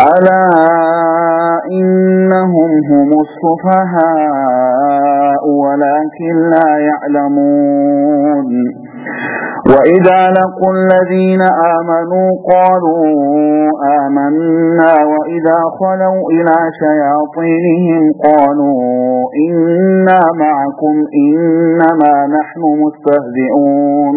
ألا إنهم هم السفهاء ولكن لا يعلمون. وإذا لقوا الذين آمنوا قالوا آمنا وإذا خلوا إلى شياطينهم قالوا إنا معكم إنما نحن مستهزئون.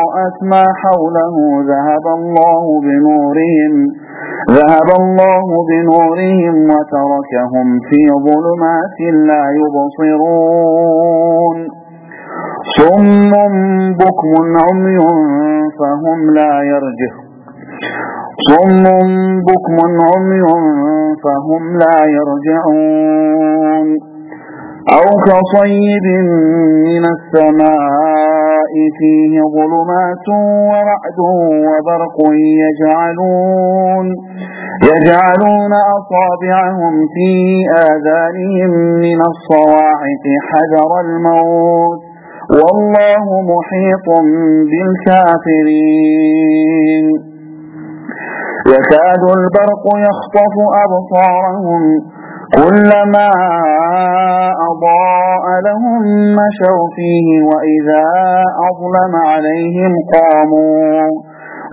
ما حوله ذهب الله بنورهم ذهب الله بنورهم وتركهم في ظلمات لا يبصرون صم بكم عمي فهم لا يرجعون صم بكم عمي فهم لا يرجعون أو كصيب من السماء فيه ظلمات ورعد وبرق يجعلون يجعلون أصابعهم في آذانهم من الصواعق حذر الموت والله محيط بالكافرين. يكاد البرق يخطف أبصارهم كلما أضاء لهم مشوا فيه وإذا أظلم عليهم قاموا.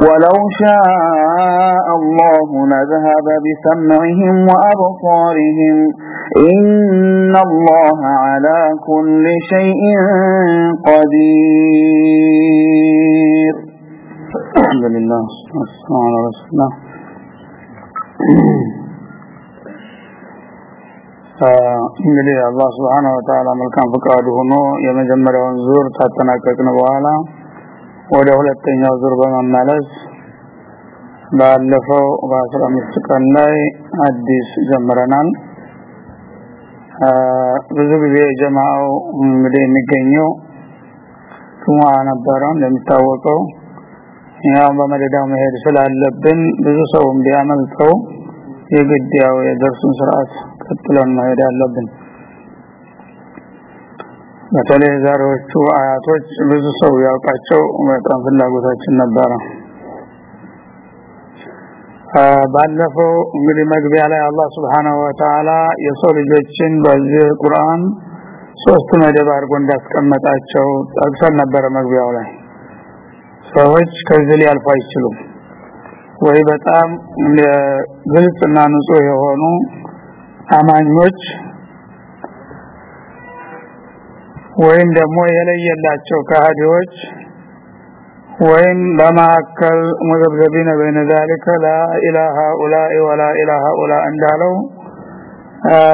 ولو شاء الله لذهب بسمعهم وأبصارهم. إن الله على كل شيء قدير. الحمد لله. والسلام. على رسول الله እንግዲህ አላህ Subhanahu Wa Ta'ala መልካም ፈቃዱ ሆኖ የመጀመሪያውን ዙር ታጠናቀቅን በኋላ ወደ ሁለተኛው ዙር በመመለስ ባለፈው በ15 ቀን ላይ አዲስ ጀምረናል። ብዙ ጊዜ ጀማው እንግዲህ የሚገኘው ጁማ ነበረ እንደሚታወቀው። ያው በመደዳው መሄድ ስላለብን ብዙ ሰው እንዲያመልጠው የግድ ያው የደርሱን ስርዓት ቀጥለን መሄድ አለብን። በተለይ ዛሬዎቹ አያቶች ብዙ ሰው ያውቃቸው በጣም ፍላጎታችን ነበረ። ባለፈው እንግዲህ መግቢያ ላይ አላህ Subhanahu Wa Ta'ala የሰው ልጆችን በዚህ ቁርአን ሶስት መደብ አድርጎ እንዳስቀመጣቸው ጠቅሰን ነበረ መግቢያው ላይ። ሰዎች ከዚህ ሊያልፉ አይችሉም። ወይ በጣም ግልጽና ንጹህ የሆኑ አማኞች ወይም ደግሞ የለየላቸው ከሃዲዎች ወይም በማከል ሙዘብዘቢነ በይነ ذلك لا اله هؤلاء ولا اله هؤلاء እንዳለው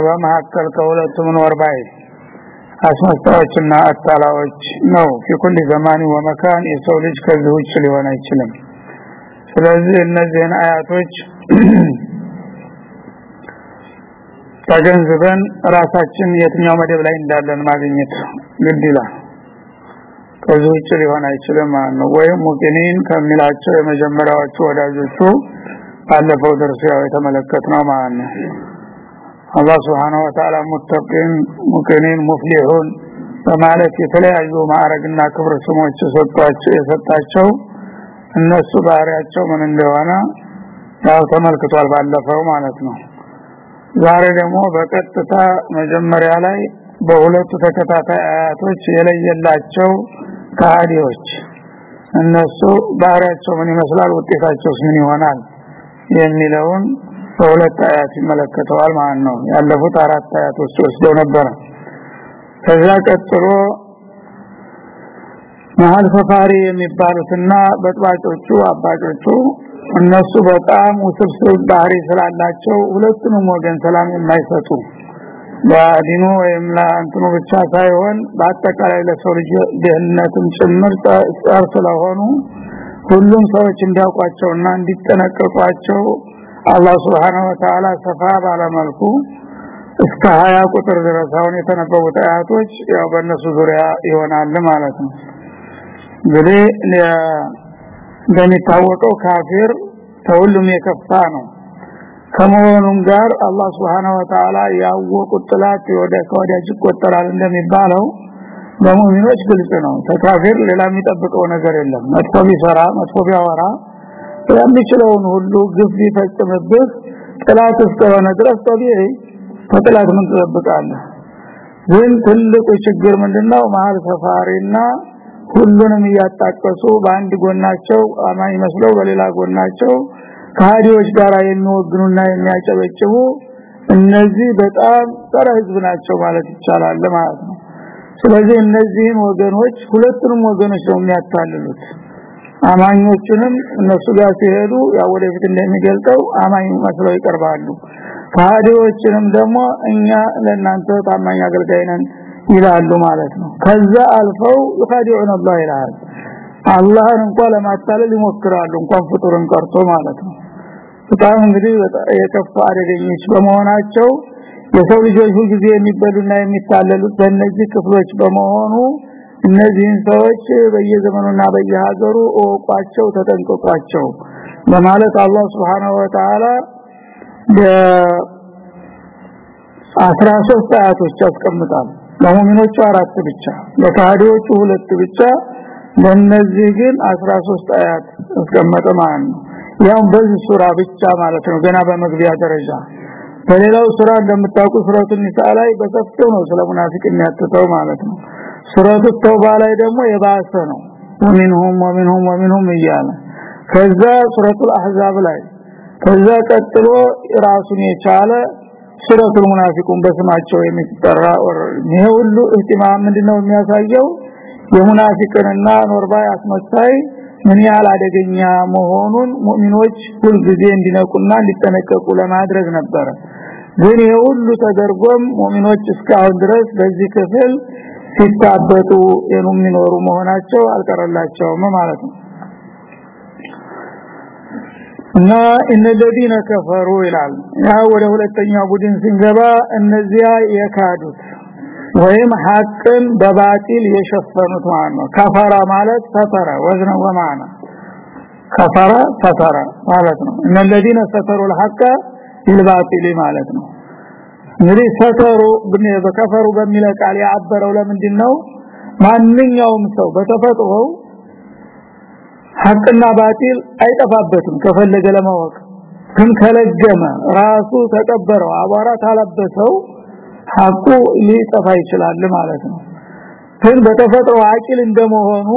በማከል ከሁለቱ መኖር ባይ አስመጣዎችና አታላዎች ነው في ዘማኒ ወመካን የሰው ልጅ ከዚህ ውጭ ሊሆን አይችልም ስለዚህ እነዚህን አያቶች ተገንዝበን ራሳችን የትኛው መደብ ላይ እንዳለን ማግኘት ግድ ይላል። ከዚህ ውጭ ሊሆን አይችልም ማለት ነው። ወይም ሙቂኒን ከሚላቸው የመጀመሪያዎቹ ወዳጆቹ ባለፈው ደርሶ ያው የተመለከትነው ማለት ነው። አላህ Subhanahu Wa ሙተቂን ሙቂኒን ሙፍሊሁን በማለት የተለያዩ ማዕረግና ክብር ስሞች የሰጣቸው እነሱ ባህሪያቸው ምን እንደሆነ ያው ተመልክቷል ባለፈው ማለት ነው ዛሬ ደግሞ በቀጥታ መጀመሪያ ላይ በሁለቱ ተከታታይ አያቶች የለየላቸው ካዲዎች እነሱ ባህሪያቸው ምን ይመስላል? ውጤታቸውስ ምን ይሆናል? የሚለውን በሁለት አያት ይመለከተዋል ማለት ነው። ያለፉት አራት አያቶች ወስደው ነበር ከዛ ቀጥሎ መሀል ሰፋሪ የሚባሉትና በጥባጮቹ አባጮቹ እነሱ በጣም ውስብስብ ባህሪ ስላላቸው ሁለቱንም ወገን ሰላም የማይሰጡ ለዲኑ ወይም ለአንተኑ ብቻ ሳይሆን በአጠቃላይ ለሰው ልጅ ደህንነትም ጭምር ጸር ስለሆኑ ሁሉም ሰዎች እንዲያውቋቸውና እንዲጠነቀቋቸው አላህ Subhanahu Wa ሰፋ ባለመልኩ እስከ 20 ቁጥር ድረስ አሁን የተነበቡት አያቶች ያው በእነሱ ዙሪያ ይሆናል ማለት ነው። እንግዲህ እንደሚታወቀው ካፊር ከሁሉም የከፋ ነው። ከመሆኑም ጋር አላህ Subhanahu Wa Ta'ala ያወቁት ጥላት ወደ ከወዳጅ ይቆጠራል እንደሚባለው ለሙእሚኖች ግልጽ ነው። ተካፊር ሌላ የሚጠብቀው ነገር የለም። መጥፎ ቢሰራ መጥፎ ቢያወራ የሚችለውን ሁሉ ግፍ ቢፈጽምብህ ጥላት እስከሆነ ድረስ ጠቢዒ ከጥላት ምን ትጠብቃለህ? ግን ትልቁ ችግር ምንድነው? መሀል ሰፋሪና ሁሉንም እያጣቀሱ በአንድ ጎናቸው አማኝ መስለው በሌላ ጎናቸው ከሃዲዎች ጋር የሚወግኑና የሚያጨበጭቡ እነዚህ በጣም ጸረ ህዝብ ናቸው ማለት ይቻላል ማለት ነው። ስለዚህ እነዚህን ወገኖች ሁለቱንም ወገኖች ነው የሚያታልሉት። አማኞቹንም እነሱ ጋር ሲሄዱ ያው ወደፊት እንደሚገልጠው አማኝ መስለው ይቀርባሉ። ከሃዲዎችንም ደግሞ እኛ ለእናንተ ታማኝ አገልጋይ ነን ይላሉ ማለት ነው። ከዛ አልፈው ይኻዲዑን አላህ ይላል። አላህን እንኳን ለማታለል ይሞክራሉ እንኳን ፍጡርን ቀርቶ ማለት ነው። በጣም እንግዲህ የከፋ አደገኞች በመሆናቸው የሰው ልጆች ሁሉ ጊዜ የሚበሉና የሚታለሉት በእነዚህ ክፍሎች በመሆኑ እነዚህን ሰዎች በየዘመኑና በየሀገሩ እወቋቸው ተጠንቀቋቸው በማለት አላህ Subhanahu Wa Ta'ala በ13 አያቶች ያስቀምጣል ለሙእሚኖቹ አራት ብቻ ለካህዲዎቹ ሁለት ብቻ። ለነዚህ ግን 13 አያት አስቀመጠ ማለት ነው። ያው በዚህ ሱራ ብቻ ማለት ነው ገና በመግቢያ ደረጃ። በሌላው ሱራ እንደምታውቁ ሱረቱ ኒሳ ላይ በሰፊው ነው ስለ ሙናፊቅ የሚያትተው ማለት ነው። ሱረቱ ተውባ ላይ ደግሞ የባሰ ነው። ወሚንሁም ወሚንሁም ወሚንሁም እያለ ከዛ ሱረቱ አህዛብ ላይ ከዛ ቀጥሎ ራሱን የቻለ ሱረቱ ሙናፊቁን በስማቸው የሚጠራ ይሄ ሁሉ እህቲማም ምንድነው የሚያሳየው? የሙናፊቅንና ኖርባይ አስመሳይ ምን ያህል አደገኛ መሆኑን ሙእሚኖች ሁልጊዜ እንዲነቁና እንዲጠነቀቁ ለማድረግ ነበር ግን ሁሉ ተደርጎም ሙእሚኖች እስካሁን ድረስ በዚህ ክፍል ሲታበጡ የሚኖሩ መሆናቸው አልቀረላቸውም ማለት ነው እና እነዚህነ ከፈሩ ይላል ያ ወደ ሁለተኛው ቡድን ሲንገባ እነዚያ የካዱት ወይም ሐቅን በባጢል የሸፈኑት ማለት ነው ከፈራ ማለት ሰተረ ወዝነ ወማና ከፈራ ሰተረ ማለት ነው እነዚህነ ሰተሩ الحق بالباطل ማለት ነው እንግዲህ ሰተሩ በከፈሩ በሚለው ቃል ያበረው ለምንድን ነው ማንኛውም ሰው በተፈጥሮው ሐቅና ባጢል አይጠፋበትም። ከፈለገ ለማወቅ ግን ከለገመ ራሱ ተቀበረው አቧራ ታለበሰው ሐቁ ሊጠፋ ይችላል ማለት ነው። ግን በተፈጥሮ አቂል እንደመሆኑ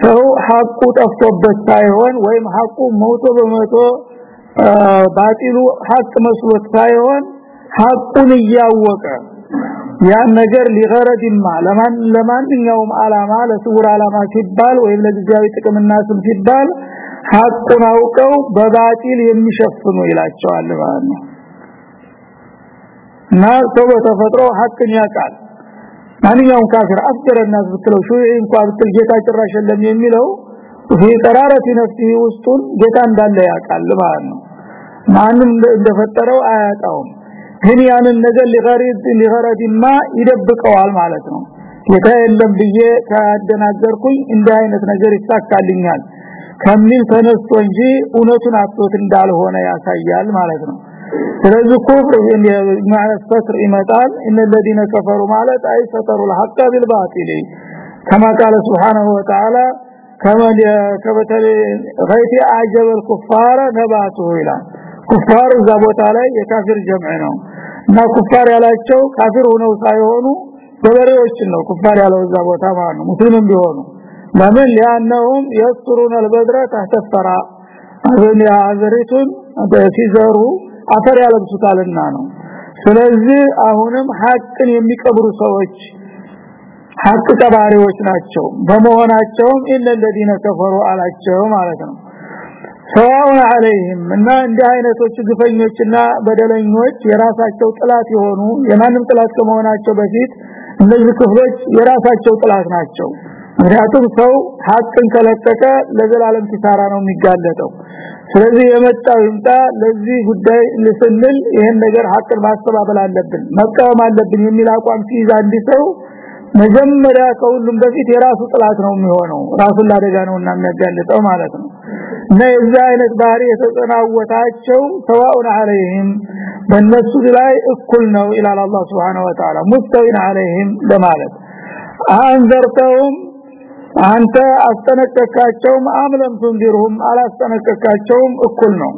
ሰው ሐቁ ጠፍቶበት ሳይሆን ወይም ሐቁ ሞቶ በመቶ ባጢሉ ሐቅ መስሎት ሳይሆን ሐቁን እያወቀ ያን ነገር ሊገረድማ ለማን ለማንኛውም አላማ ለስውር አላማ ሲባል ወይም ለጊዜያዊ ጥቅምና ስም ሲባል ሐቁን አውቀው በባጢል የሚሸፍኑ ይላቸዋል ማለት ነው። እና ሰው በተፈጥሮ ሐቅን ያውቃል። ማንኛውም ካፊር አፍጀረና ብትለው ሹይ እንኳን ብትል ጌታ ጭራሽ የለም የሚለው ይሄ ቀራረት ነፍሲ ውስጡን ጌታ እንዳለ ያውቃል ማለት ነው። ማንም እንደፈጠረው አያውቀውም ግን ያንን ነገር ሊገሪድ ሊገረድማ ይደብቀዋል ማለት ነው ጌታ የለም ብዬ ካደናገርኩኝ እንደ አይነት ነገር ይሳካልኛል ከሚል ተነስቶ እንጂ እውነቱን አጥቶት እንዳልሆነ ያሳያል ማለት ነው ስለዚህ ኩፍር ማለት ፈስር ይመጣል እነ الذين كفروا ማለት አይ ሰተሩ الحق بالباطل كما قال سبحانه وتعالى كما كبتل غيث اعجب الكفار نباته ይላል ኩፋር እዛ ቦታ ላይ የካፊር ጀምዕ ነው እና ኩፋር ያላቸው ካፊር ሆነው ሳይሆኑ ገበሬዎችን ነው ኩፋር ያለው እዛ ቦታ ማለት ነው ሙስሊምም ቢሆኑ ለምን ሊያነውም የስሩን البدر تحت الثرى አሁን ያዘሪቱን ሲዘሩ አፈር ያለብሱታልና ነው ስለዚህ አሁንም ሐቅን የሚቀብሩ ሰዎች ሐቅ ቀባሪዎች ናቸው በመሆናቸውም ኢነ الذين كفروا አላቸው ማለት ነው ሰዋውን አለይህም እና እንዲህ አይነቶች ግፈኞችና በደለኞች የራሳቸው ጥላት የሆኑ የማንም ጥላት ከመሆናቸው በፊት እነዚህ ክፍሎች የራሳቸው ጥላት ናቸው። ምክንያቱም ሰው ሐቅን ከለቀቀ ለዘላለም ኪሳራ ነው የሚጋለጠው። ስለዚህ የመጣው ይምጣ ለዚህ ጉዳይ ልስንል ይሄን ነገር ሐቅን ማስተባበል አለብን መቃወም አለብን የሚል አቋም ሲይዝ አንድ ሰው መጀመሪያ ከሁሉም በፊት የራሱ ጥላት ነው የሚሆነው ራሱን ላደጋ ነውና የሚያጋልጠው ማለት ነው የዛ አይነት ባህሪ የተጠናወታቸው ሰዋኡን አለይህም በእነሱ ላይ እኩል ነው ይላል አላህ Subhanahu Wa Ta'ala ሙስተዊን አለይህም ለማለት አንዘርተውም አንተ አስጠነቀቃቸውም አምለም ትንዲሩም አላስጠነቀቃቸውም እኩል ነው።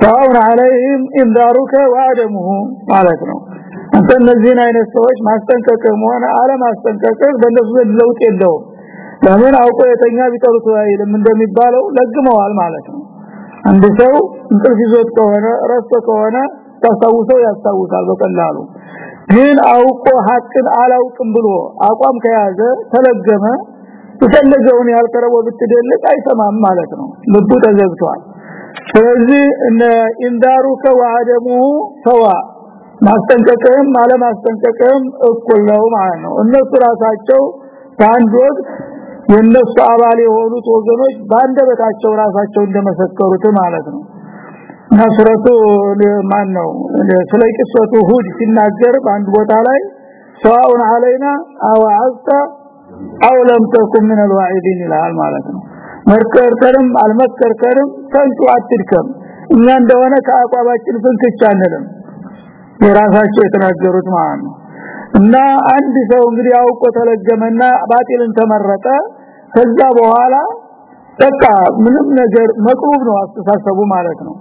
ሰዋኡን አለይህም ኢንዳሩከ ወአደሙሁ ማለት ነው። አንተ እነዚህን አይነት ሰዎች ማስጠንቀቅም ሆነ አለማስጠንቀቅህ በእነሱ ለውጥ የለውም ለምን አውቆ የተኛ ቢጠሩት አይልም እንደሚባለው ለግመዋል ማለት ነው። አንድ ሰው እንቅልፍ ይዞት ከሆነ ረስቶ ከሆነ ታስታውሰው ያስታውሳል በቀላሉ። ግን አውቆ ሐቅን አላውቅም ብሎ አቋም ከያዘ ተለገመ የፈለገውን ያልቀረበ ብትደልቅ አይሰማም ማለት ነው። ልቡ ተዘግቷል። ስለዚህ እነ ኢንዳሩ ከዋደሙ ሰዋ ማስጠንቀቅም አለማስጠንቀቅም እኩል ነው ማለት ነው። እነሱ ራሳቸው በአንድ ወቅት የነሱ አባል የሆኑት ወገኖች በአንደበታቸው ራሳቸው እንደመሰከሩት ማለት ነው እና ሱረቱ ማን ነው ስለ ቅሶቱ ሁድ ሲናገር በአንድ ቦታ ላይ ሰዋውን አለይና አዋዕተ አው ለም ተኩን ምን الواعدين ይላል ማለት ነው መርከርከርም አልመከርከርም ከንቱ አትድከም እኛ እንደሆነ ከአቋባችን ፍንክች አንልም የራሳቸው የተናገሩት ማለት ነው እና አንድ ሰው እንግዲህ አውቆ ተለገመና ባጢልን ተመረጠ ከዛ በኋላ በቃ ምንም ነገር መቅሩብ ነው አስተሳሰቡ ማለት ነው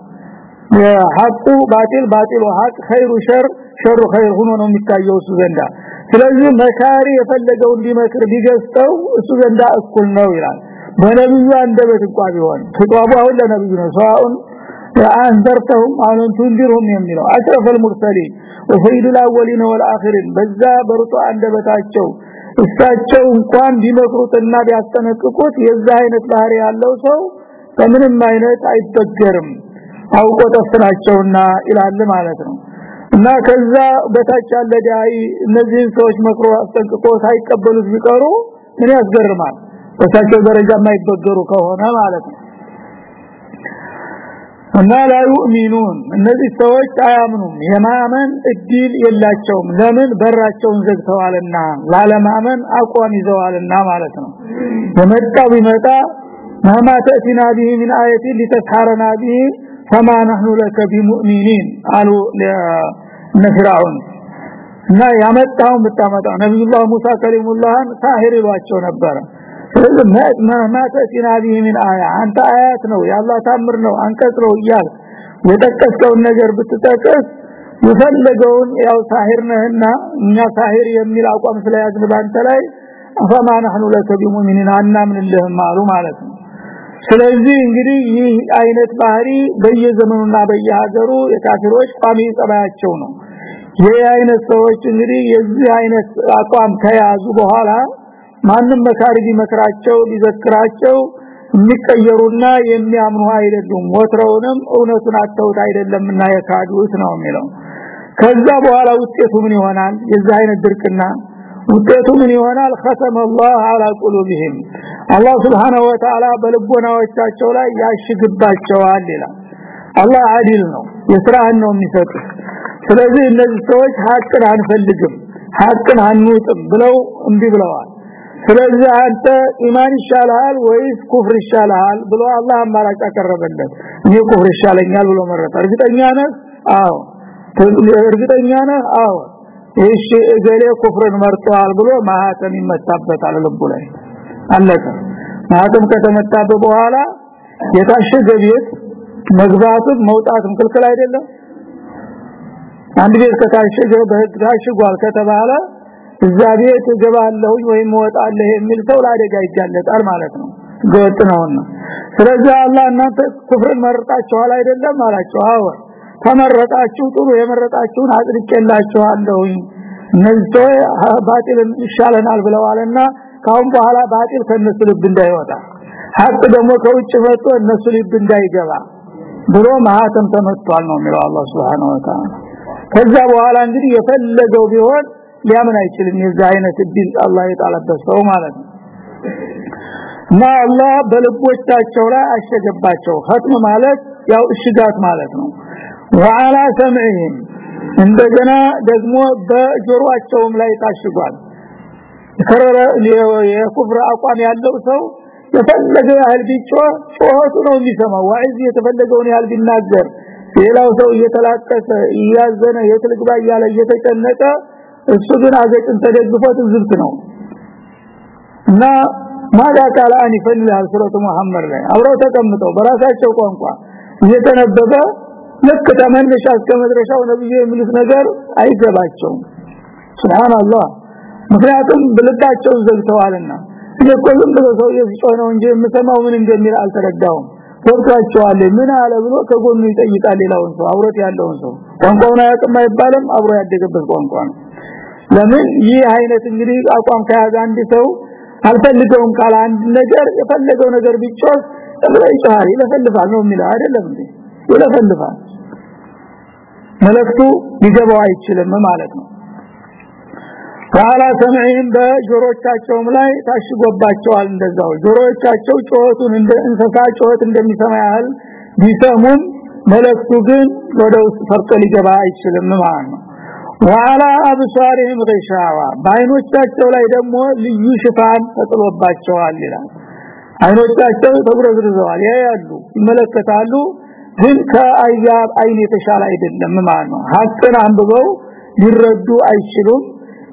የሐቁ ባጢል ባጢሉ ሐቅ ኸይሩ ሸር ሸሩ ኸይር ሆኖ ነው የሚታየው እሱ ዘንዳ ስለዚህ መካሪ የፈለገው እንዲመክር ቢገስተው እሱ ዘንዳ እኩል ነው ይላል በነብዩ አንደበት እንኳን ቢሆን ተቋቡ አሁን ለነብዩ ነው ሰዋውን አንዘርተውም አሁን ትንዲሩም የሚለው አሽረፈል ሙርሰሊን ወሰይዱ الأولين والآخرين በዛ በርቶ አንደበታቸው እሳቸው እንኳን ቢመክሩትና ቢያስጠነቅቁት የዛ አይነት ባህሪ ያለው ሰው ከምንም አይነት አይበገርም አውቆ ተፍናቸውና ይላል ማለት ነው። እና ከዛ በታች ያለ ዳይ እነዚህን ሰዎች መክሮ አስጠንቅቆ ሳይቀበሉት ቢቀሩ ምን ያስገርማል? በታቸው ደረጃ የማይበገሩ ከሆነ ማለት ነው እና ላ ዩእሚኑን እነዚህ ሰዎች አያምኑም። የማመን እድል የላቸውም። ለምን? በራቸውን ዘግተዋልና ላለማመን አቋም ይዘዋልና ማለት ነው። የመጣው ቢመጣ ማማ ተእቲና ቢሂ ምን አየቲ ሊተስሐረና ቢሂ ፈማ ነህኑ ለከ ቢሙእሚኒን አሉ ለፍርዓውን እና ያመጣውን ብታመጣው ነብዩላህ ሙሳ ከሊሙላህን ሳሂር ይሏቸው ነበረ ማተሲና ቢሂ ምን አያ አንተ አያት ነው ያላህ ታምር ነው አንቀጽ ነው እያል የጠቀስከውን ነገር ብትጠቅስ የፈለገውን ያው ሳሂር ነህና እኛ ሳሂር የሚል አቋም ስለያዝን ባንተ ላይ አፈማ ነህኑ ለከ ቢሙእሚኒን አናምንልህም አሉ ማለት ነው። ስለዚህ እንግዲህ ይህ አይነት ባህሪ በየዘመኑና በየሀገሩ የካፊሮች ቋሚ ጸባያቸው ነው። ይህ አይነት ሰዎች እንግዲህ የዚህ አይነት አቋም ከያዙ በኋላ ማንም መካሪ ቢመክራቸው ሊዘክራቸው የሚቀየሩና የሚያምኑ አይደሉም ወትረውንም እውነቱን አተውት አይደለምና የካዱት ነው የሚለው ከዛ በኋላ ውጤቱ ምን ይሆናል የዚህ አይነት ድርቅና ውጤቱ ምን ይሆናል ختم الله على قلوبهم አላህ Subhanahu Wa Ta'ala በልቦናዎቻቸው ላይ ያሽግባቸዋል ይላል አላህ አዲል ነው የስራህን ነው የሚሰጡት ስለዚህ እነዚህ ሰዎች ሀቅን አንፈልግም ሀቅን አንውጥም ብለው እንቢ ብለዋል ስለዚህ አንተ ኢማን ይሻላል ወይስ ኩፍር ይሻላል ብሎ አላህ አማራጭ አቀረበለት። እኔ ኩፍር ይሻለኛል ብሎ መረጠ። እርግጠኛ ነህ? አዎ። እርግጠኛ ነህ? አዎ። እሺ እገሌ ኩፍርን መርጧል ብሎ ማህተም ይመታበታል ልቡ ላይ። አለቀ። ማህተም ከተመታበት በኋላ የታሸገ ቤት መግባትም መውጣትም ክልክል አይደለም? አንድ ቤት ከታሸገ በህግ ታሽጓል ከተባለ እዛ ቤት እገባለሁ ወይም እወጣለሁ የሚል ሰው ለአደጋ ይጋለጣል ማለት ነው። ገጥ ነውና። ስለዚህ አላህ እናንተ ኩፍርን መረጣችኋል አይደለም አላችሁ አዎ። ተመረጣችሁ ጥሩ የመረጣችሁን አጽድቄላችኋለሁ እነዚህ ባጢልን ይሻለናል ብለዋልና ካሁን በኋላ ባጢል ከነሱ ልብ እንዳይወጣ። ሀቅ ደግሞ ከውጭ መጥቶ እነሱ ልብ እንዳይገባ ብሎ ማህተም ተመቷል ነው የሚለው አላህ Subhanahu Wa ከዛ በኋላ እንግዲህ የፈለገው ቢሆን ሊያምን አይችልም። የዛ አይነት እድል አላህ የጣለበት ሰው ማለት ነው። አላህ በልቦቻቸው ላይ አሸገባቸው። ختم ማለት ያው እሽጋት ማለት ነው። وعلى سمعهم እንደገና ደግሞ በጆሮአቸውም ላይ ታሽጓል። የኩፍር አቋም ያለው ሰው የፈለገ ያህል ቢጮህ ጮህቱ ነው የሚሰማው። واعظ የተፈለገውን ያህል ቢናገር ሌላው ሰው እየተላቀሰ እያዘነ የትልግባ እያለ እየተጨነቀ እሱ ግን አገጭን ተደግፎ ትዝብት ነው። እና ማዳ ቃል አንፈን ይላል ሱረቱ መሐመድ ላይ አብረው ተቀምጠው በራሳቸው ቋንቋ እየተነበበ ልክ ተመለሻ እስከ መድረሻው ነብዩ የሚሉት ነገር አይገባቸውም። ሱብሃንአላህ! ምክንያቱም ብልታቸውን ዘግተዋልና የቆልም ብሎ ሰው የጮህ ነው እንጂ የምሰማው ምን እንደሚል አልተረዳውም ገብቷቸዋል ምን አለ ብሎ ከጎኑ ይጠይቃል ሌላውን ሰው አብሮት ያለውን ሰው። ቋንቋውን አያውቅም አይባልም አብሮ ያደገበት ቋንቋ ነው ለምን? ይህ አይነት እንግዲህ አቋም ከያዘ አንድ ሰው አልፈልገውም ካለ አንድ ነገር የፈለገው ነገር ቢጮህ ይጮሃል ይለፈልፋል ነው የሚለው። አይደለም እንዴ? ይለፈልፋል። መልእክቱ ሊገባው አይችልም ማለት ነው። ወአላ ሰምዕህም በጆሮቻቸውም ላይ ታሽጎባቸዋል እንደዛው። ጆሮቻቸው ጮቱን እንደ እንስሳ ጮት እንደሚሰማ ያህል ቢሰሙም መልእክቱ ግን ወደ ውስጥ ፈርጦ ሊገባ አይችልም ማለት ነው ወአላ አብሳሪህም ገሻዋ። በአይኖቻቸው ላይ ደግሞ ልዩ ሽፋን ተጥሎባቸዋል ይላል። አይኖቻቸው ተጉረዝርዘዋል ያያሉ ይመለከታሉ። ግን ከአያብ አይን የተሻለ አይደለም ማለት ነው። ሀቅን አንብበው ሊረዱ አይችሉም።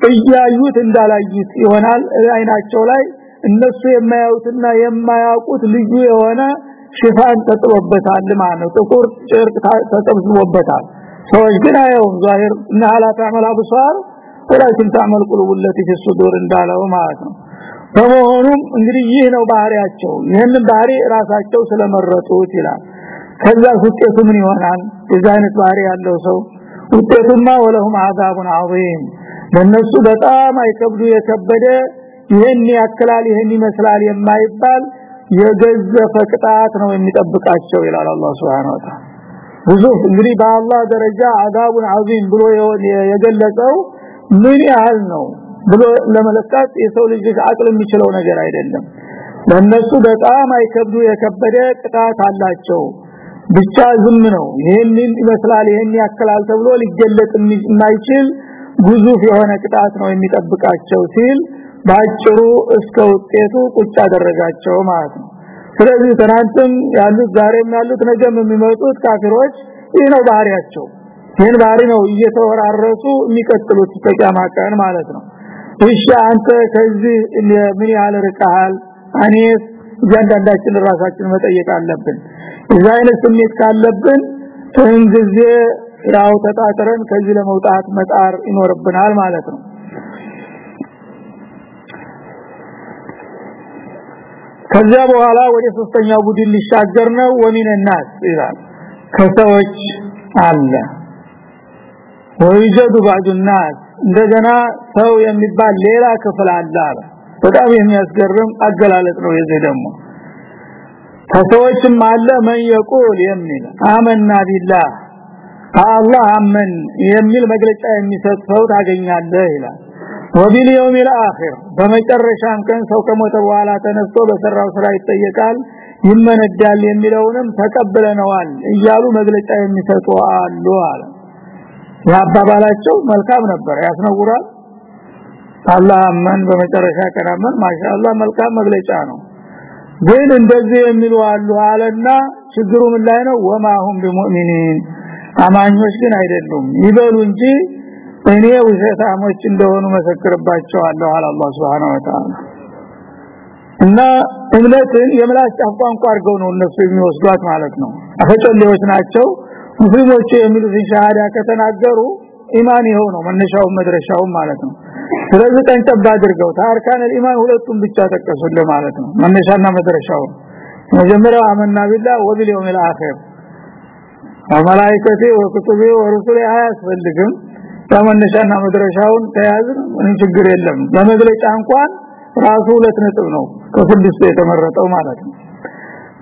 እያዩት እንዳላዩት ይሆናል። አይናቸው ላይ እነሱ የማያዩትና የማያውቁት ልዩ የሆነ ሽፋን ተጥሎበታል ማለት ነው። ጥቁር ጨርቅ ተጠብስቦበታል ሰዎች ግን አየውም ዛሂር እና አላ ተዓመል አብሳር ወላኪን ተዓመል ቁሉብ ለቲ ፊ ሱዱር እንዳለው ማለት ነው። በመሆኑም እንግዲህ ይህ ነው ባህሪያቸው። ይህንን ባህሪ ራሳቸው ስለመረጡት ይላል። ከዛ ውጤቱ ምን ይሆናል? የዚህ አይነት ባህሪ ያለው ሰው ውጤቱማ ወለሁም አዛቡን አዚም ለነሱ በጣም አይከብዱ የከበደ ይሄን ያክላል ይሄን ይመስላል የማይባል የገዘፈ ቅጣት ነው የሚጠብቃቸው ይላል አላህ Subhanahu ብዙ እንግዲህ በአላህ ደረጃ አዛቡን አዚም ብሎ የገለጸው ምን ያህል ነው ብሎ ለመለካት የሰው ልጅ አቅል የሚችለው ነገር አይደለም። ለነሱ በጣም አይከብዱ የከበደ ቅጣት አላቸው። ብቻ ዝም ነው። ይሄንን ይመስላል ይሄን ያክላል ተብሎ ሊገለጥ የማይችል ግዙፍ የሆነ ቅጣት ነው የሚጠብቃቸው ሲል ባጭሩ እስከ ውጤቱ ቁጭ አደረጋቸው ማለት ነው ስለዚህ ትናንትም ያሉት ዛሬም ያሉት ነገም የሚመጡት ካፊሮች ይህ ነው ባህሪያቸው። ይህን ባህሪ ነው እየተወራረሱ የሚቀጥሉት ተቂያማ ቀን ማለት ነው። እሺ አንተ ከዚህ ምን ያህል ርቀሃል? እኔስ እያንዳንዳችን ራሳችን መጠየቅ አለብን። እዛ አይነት ስሜት ካለብን ጊዜ ያው ተጣጥረን ከዚህ ለመውጣት መጣር ይኖርብናል ማለት ነው ከዚያ በኋላ ወደ ሶስተኛው ቡድን ሊሻገር ነው ወሚን الناس ይላል ከሰዎች አለ ወይጀዱ بعض الناس እንደገና ሰው የሚባል ሌላ ክፍል አለ በጣም የሚያስገርም አገላለጥ ነው የዚህ ደግሞ ከሰዎችም አለ ማን ይቁል የሚል አመና ቢላህ አላህ አመን የሚል መግለጫ የሚሰጥ ሰው ታገኛለህ ይላል ወቢል የውሚል አኺር በመጨረሻም ቀን ሰው ከሞተ በኋላ ተነስቶ በሰራው ስራ ይጠየቃል ይመነዳል የሚለውንም ተቀብለነዋል እያሉ መግለጫ የሚሰጡ አሉ አለ። ያባባላቸው መልካም ነበር ያስነውራል። አላህ አመን በመጨረሻ ቀናመን ማሻአላህ መልካም መግለጫ ነው። ግን እንደዚህ የሚሉ አሉ አለና ችግሩ ላይ ነው? ወማሁም ቢሙእሚኒን አማኞች ግን አይደሉም። ይበሉ እንጂ እኔ ውሸታሞች እንደሆኑ መሰክርባቸዋለሁ አለ አላህ Subhanahu Wa Ta'ala እና እምነትን የምላስ ቋንቋ አድርገው ነው እነሱ የሚወስዷት ማለት ነው። አፈጨሌዎች ናቸው። ሙስሊሞች የሚሉት ሻሃዳ ከተናገሩ ኢማን ይኸው ነው መነሻው መድረሻው ማለት ነው። ስለዚህ ቀንጨባ አድርገው ታርካን ኢማን ሁለቱም ብቻ ተቀሱለ ማለት ነው መነሻና መድረሻው መጀመሪያው አመና ቢላ ወቢል የውሚል አኺር። ወመላእክቴ ወኩቱቤ ወሩሱሌ አያስፈልግም ተመነሻና መድረሻውን ተያዝን ምን ችግር የለም። በመግለጫ እንኳን ራሱ ሁለት ነጥብ ነው ከስድስቱ የተመረጠው ማለት ነው።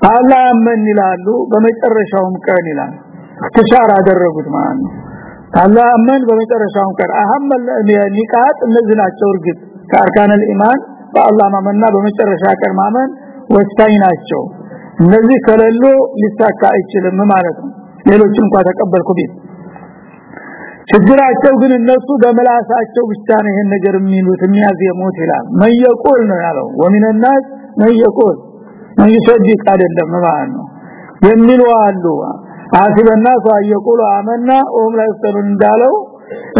አላህ አመን ይላሉ በመጨረሻውም ቀን ይላል። ተሻራ አደረጉት ማለት ነው። አላህ አመን በመጨረሻውም ቀን አህም ኒቃት እነዚህ ናቸው እርግጥ ከአርካነል ኢማን በአላህ ማመንና በመጨረሻ ቀን ማመን ወሳኝ ናቸው። እነዚህ ከሌሉ ሊሳካ አይችልም ማለት ነው። ሌሎችን እንኳን ተቀበልኩ ቢል ችግራቸው ግን እነሱ በመላሳቸው ብቻ ነው ይሄን ነገር የሚሉት የሚያዜሙት ይላል። መየቆል ነው ያለው። ወሚነናስ መየቁል መይሰድቅ አይደለም ማለት ነው። የሚሉ አሉ። አሲበናሱ አየቁሉ አመና ኦም ላይስተሩ እንዳለው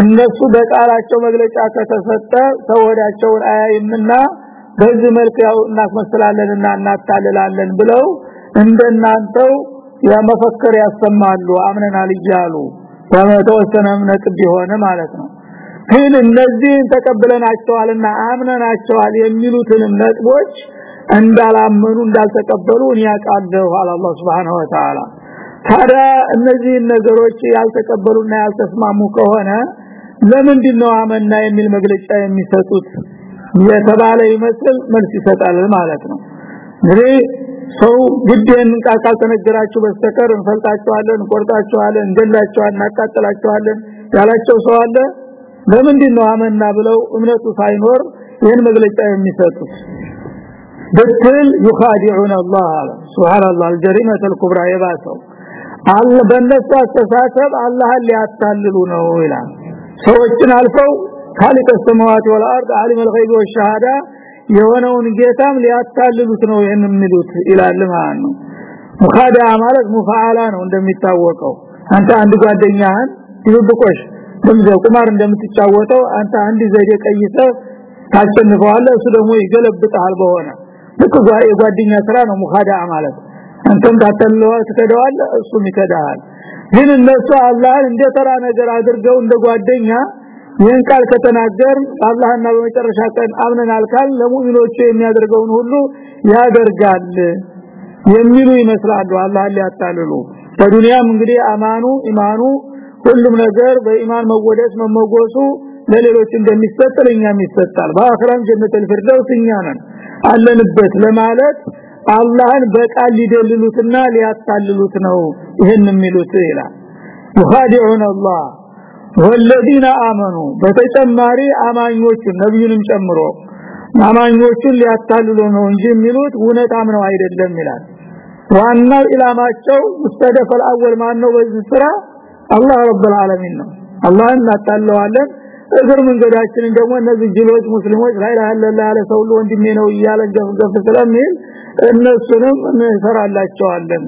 እነሱ በቃላቸው መግለጫ ከተሰጠ ሰውዳቸውን አያይምና በዚህ መልክ ያው እናስመስላለንና እናታለላለን ብለው እንደናንተው ያመፈከር ያሰማሉ። አምነናል እያሉ በተወሰነ እምነት ቢሆነ ማለት ነው። ግን እነዚህን ተቀብለናቸዋልና አምነናቸዋል የሚሉትን ነጥቦች እንዳላመኑ እንዳልተቀበሉ አለ አላህ Subhanahu Wa ታዲያ እነዚህ ነገሮች ያልተቀበሉና ያልተስማሙ ከሆነ ለምንድን ነው አመና የሚል መግለጫ የሚሰጡት? የተባለ ይመስል መልስ ይሰጣል ማለት ነው። እንግዲህ ሰው ግዴን ቃል ተነገራችሁ በስተቀር እንፈልጣቸዋለን እንቆርጣቸዋለን እንገላቸዋለን እናቃጥላቸዋለን ያላቸው ሰው አለ ለምንድን ነው አመና ብለው እምነቱ ሳይኖር ይህን መግለጫ የሚሰጡት ብትል يخادعون الله سبحان الله الجريمه الكبرى የባሰው አለ በእነሱ አስተሳሰብ አላህን ሊያታልሉ ነው ይላል ሰዎችን አልፈው خالق السماوات والارض عالم الغيب والشهاده የሆነውን ጌታም ሊያታልሉት ነው ይሄን የሚሉት ይላል ማለት ነው። ሙኻዳ ማለት ሙፋዓላ ነው እንደሚታወቀው። አንተ አንድ ጓደኛህን ይብቆሽ በምዘው ቁማር እንደምትጫወተው አንተ አንድ ዘዴ ቀይሰ ታሸንፈዋለህ እሱ ደግሞ ይገለብጣል በሆነ። ልክ የጓደኛ ስራ ነው ሙኻዳ ማለት። አንተም ታተልለዋል ትከደዋለህ እሱም ይከዳሃል። ግን እነሱ አላህን እንደ ተራ ነገር አድርገው እንደ ጓደኛ ይህን ቃል ከተናገር አላህና በመጨረሻ ቀን አምነናል ካል ለሙእሚኖቹ የሚያደርገውን ሁሉ ያደርጋል የሚሉ ይመስላሉ አላህን ሊያታልሉ። በዱንያም እንግዲህ አማኑ ኢማኑ ሁሉም ነገር በኢማን መወደስ መመጎሱ ለሌሎች እንደሚሰጥ ለኛም ይሰጣል። በአኺራም ጀነተል ፊርደውስ እኛ ነን። አለንበት ለማለት አላህን በቃል ሊደልሉትና ሊያታልሉት ነው ይሄን የሚሉት ይላል። ይኻዲዑን አላህ ወለዲና አመኑ። በተጨማሪ አማኞች ነብዩንም ጨምሮ አማኞችን ሊያታልሉ ነው እንጂ የሚሉት እውነት አምነው አይደለም ይላል። ዋናው ኢላማቸው ሙስተደፈል አወል ማን ነው በዚህ ስራ አላህ ረብል ዓለሚን ነው። አላህን እናታለዋለን። እግር መንገዳችንን ደግሞ እነዚህ ጅሎች ሙስሊሞች ላይ ለአላህ ያለ ሰው ወንድሜ ነው እያለ ገፍ ገፍ ስለሚል እነሱንም እንሰራላቸዋለን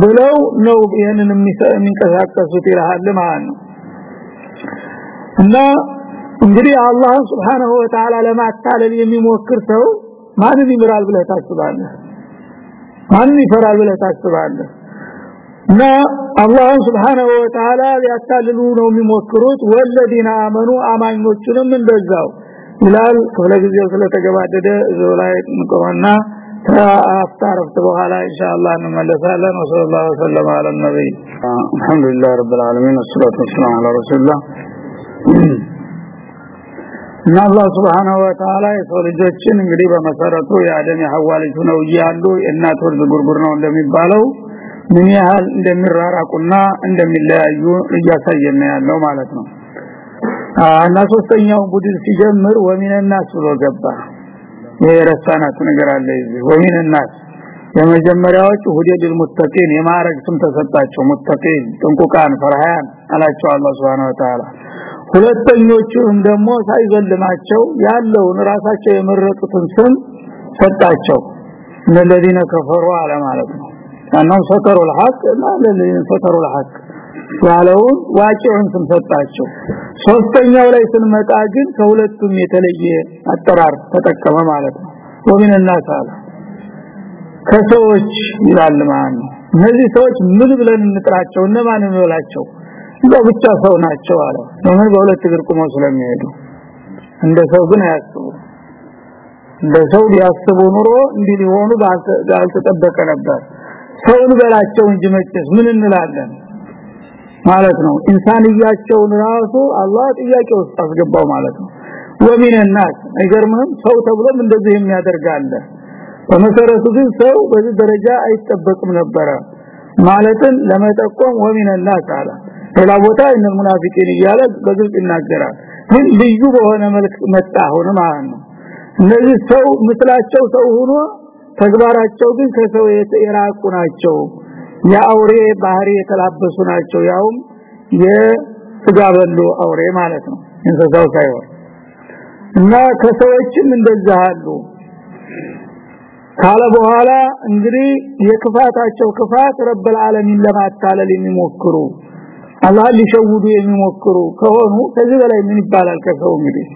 ብለው ነው ይሄንን የሚንቀሳቀሱት ይላል ማለት ነው እና እንግዲህ አላህ Subhanahu Wa Ta'ala ለማታለል የሚሞክር ሰው ማንን ይምራል ብለህ ታስባለህ? ማንን ይፈራል ብለህ ታስባለህ? እና አላህ Subhanahu Wa Ta'ala ሊያታልሉ ነው የሚሞክሩት። ወለዲና አመኑ አማኞቹንም እንደዛው ይላል። ክፍለ ስለተገባደደ እዛው ላይ ከአፍታረፍት በኋላ ኢንሻአላህ እንመለሳለን። ወሰለላሁ ዐለ ነብይ አልহামዱሊላህ ረብል ዓለሚን ወሰላቱ ወሰላሙ ዐላ ረሱሊላህ እና አላህ Subhanahu Wa Ta'ala የሰው ልጆችን እንግዲህ በመሰረቱ የአደም የሐዋ ነው እያሉ እናት ወልድ ጉርጉር ነው እንደሚባለው ምን ያህል እንደሚራራቁና እንደሚለያዩ እያሳየን ያለው ማለት ነው። እና ሶስተኛው ቡድን ሲጀምር ወሚንናስ ብሎ ገባ። የረሳናት ነገር አለ እዚህ ወሚንናስ የመጀመሪያዎቹ ሁዲል ሙተቂን የማረግ ስም ተሰጣቸው። ሙተቂን ጥንቁቃን ፈርሃያን አላቸው አላህ Subhanahu Wa Ta'ala ሁለተኞቹም ደግሞ ሳይዘልማቸው ያለውን ራሳቸው የመረጡትን ስም ሰጣቸው እነዚህነ ከፈሩ አለ ማለት ነው ካናው ሰተሩ الحق እና ለለዚነ ሰተሩ الحق ያለውን ዋቂውን ስም ሰጣቸው ሶስተኛው ላይ ስንመጣ ግን ከሁለቱም የተለየ አጠራር ተጠቀመ ማለት ነው ወሚን الناس አለ ከሰዎች ይላል ማለት ነው እነዚህ ሰዎች ምን ብለን እንጥራቸው እነማን እንበላቸው እንደ ብቻ ሰው ናቸው አለ ለምን በሁለት እግር ቆመው ስለሚሄዱ እንደ ሰው ግን አያስቡ እንደ ሰው ቢያስቡ ኑሮ እንዲህ ሊሆኑ ባልተጠበቀ ነበር ሰውን በላቸው እንጂ መጨስ ምን እንላለን ማለት ነው ኢንሳንያቸውን ራሱ አላህ ጥያቄ ውስጥ አስገባው ማለት ነው ወሚን الناس አይገርምም ሰው ተብሎም እንደዚህ የሚያደርጋለ በመሰረቱ ግን ሰው በዚህ ደረጃ አይጠበቅም ነበረ ማለትን ለመጠቆም ወሚን الناس አለ ሌላ ቦታ እነ ሙናፊቂን እያለ በግልጽ ይናገራል። ግን ልዩ በሆነ መልክ መጣ ሆነ ማለት ነው። እነዚህ ሰው ምስላቸው ሰው ሆኖ ተግባራቸው ግን ከሰው የራቁ ናቸው። የአውሬ ባህሪ የተላበሱ ናቸው። ያውም የስጋ በሉ አውሬ ማለት ነው። እንስሳው ሳይሆን እና ከሰዎችም እንደዛ አሉ። ካለ በኋላ እንግዲህ የክፋታቸው ክፋት ረበል ዓለሚን ለማታለል የሚሞክሩ አላህ ሊሸውዱ የሚሞክሩ ከሆኑ ከዚህ በላይ ምን ይባላል ከሰው እንግዲህ?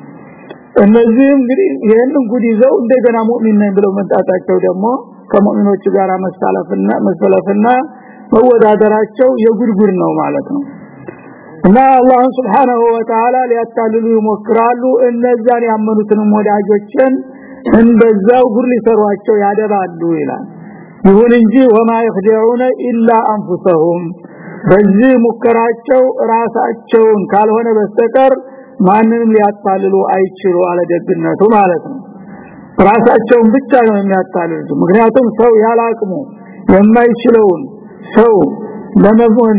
እነዚህ እንግዲህ ይሄንን ጉድ ይዘው እንደገና ሙእሚን ነን ብለው መጣጣቸው ደግሞ ከሙእሚኖች ጋር መሳለፍና መሰለፍና መወዳደራቸው የጉድጉድ ነው ማለት ነው። እና አላህ Subhanahu Wa Ta'ala ሊያታልሉ ይሞክራሉ። እነዛን ያመኑትንም ወዳጆችን እንደዛው ጉድ ሊሰሯቸው ያደባሉ ይላል። ይሁን እንጂ ወማ ይخدعون ኢላ አንፉሰሁም። በዚህ ሙከራቸው ራሳቸውን ካልሆነ በስተቀር ማንንም ሊያታልሉ አይችሉ አለደግነቱ ማለት ነው። ራሳቸውን ብቻ ነው የሚያታልሉት። ምክንያቱም ሰው ያላቅሙ የማይችለውን ሰው ለመሆን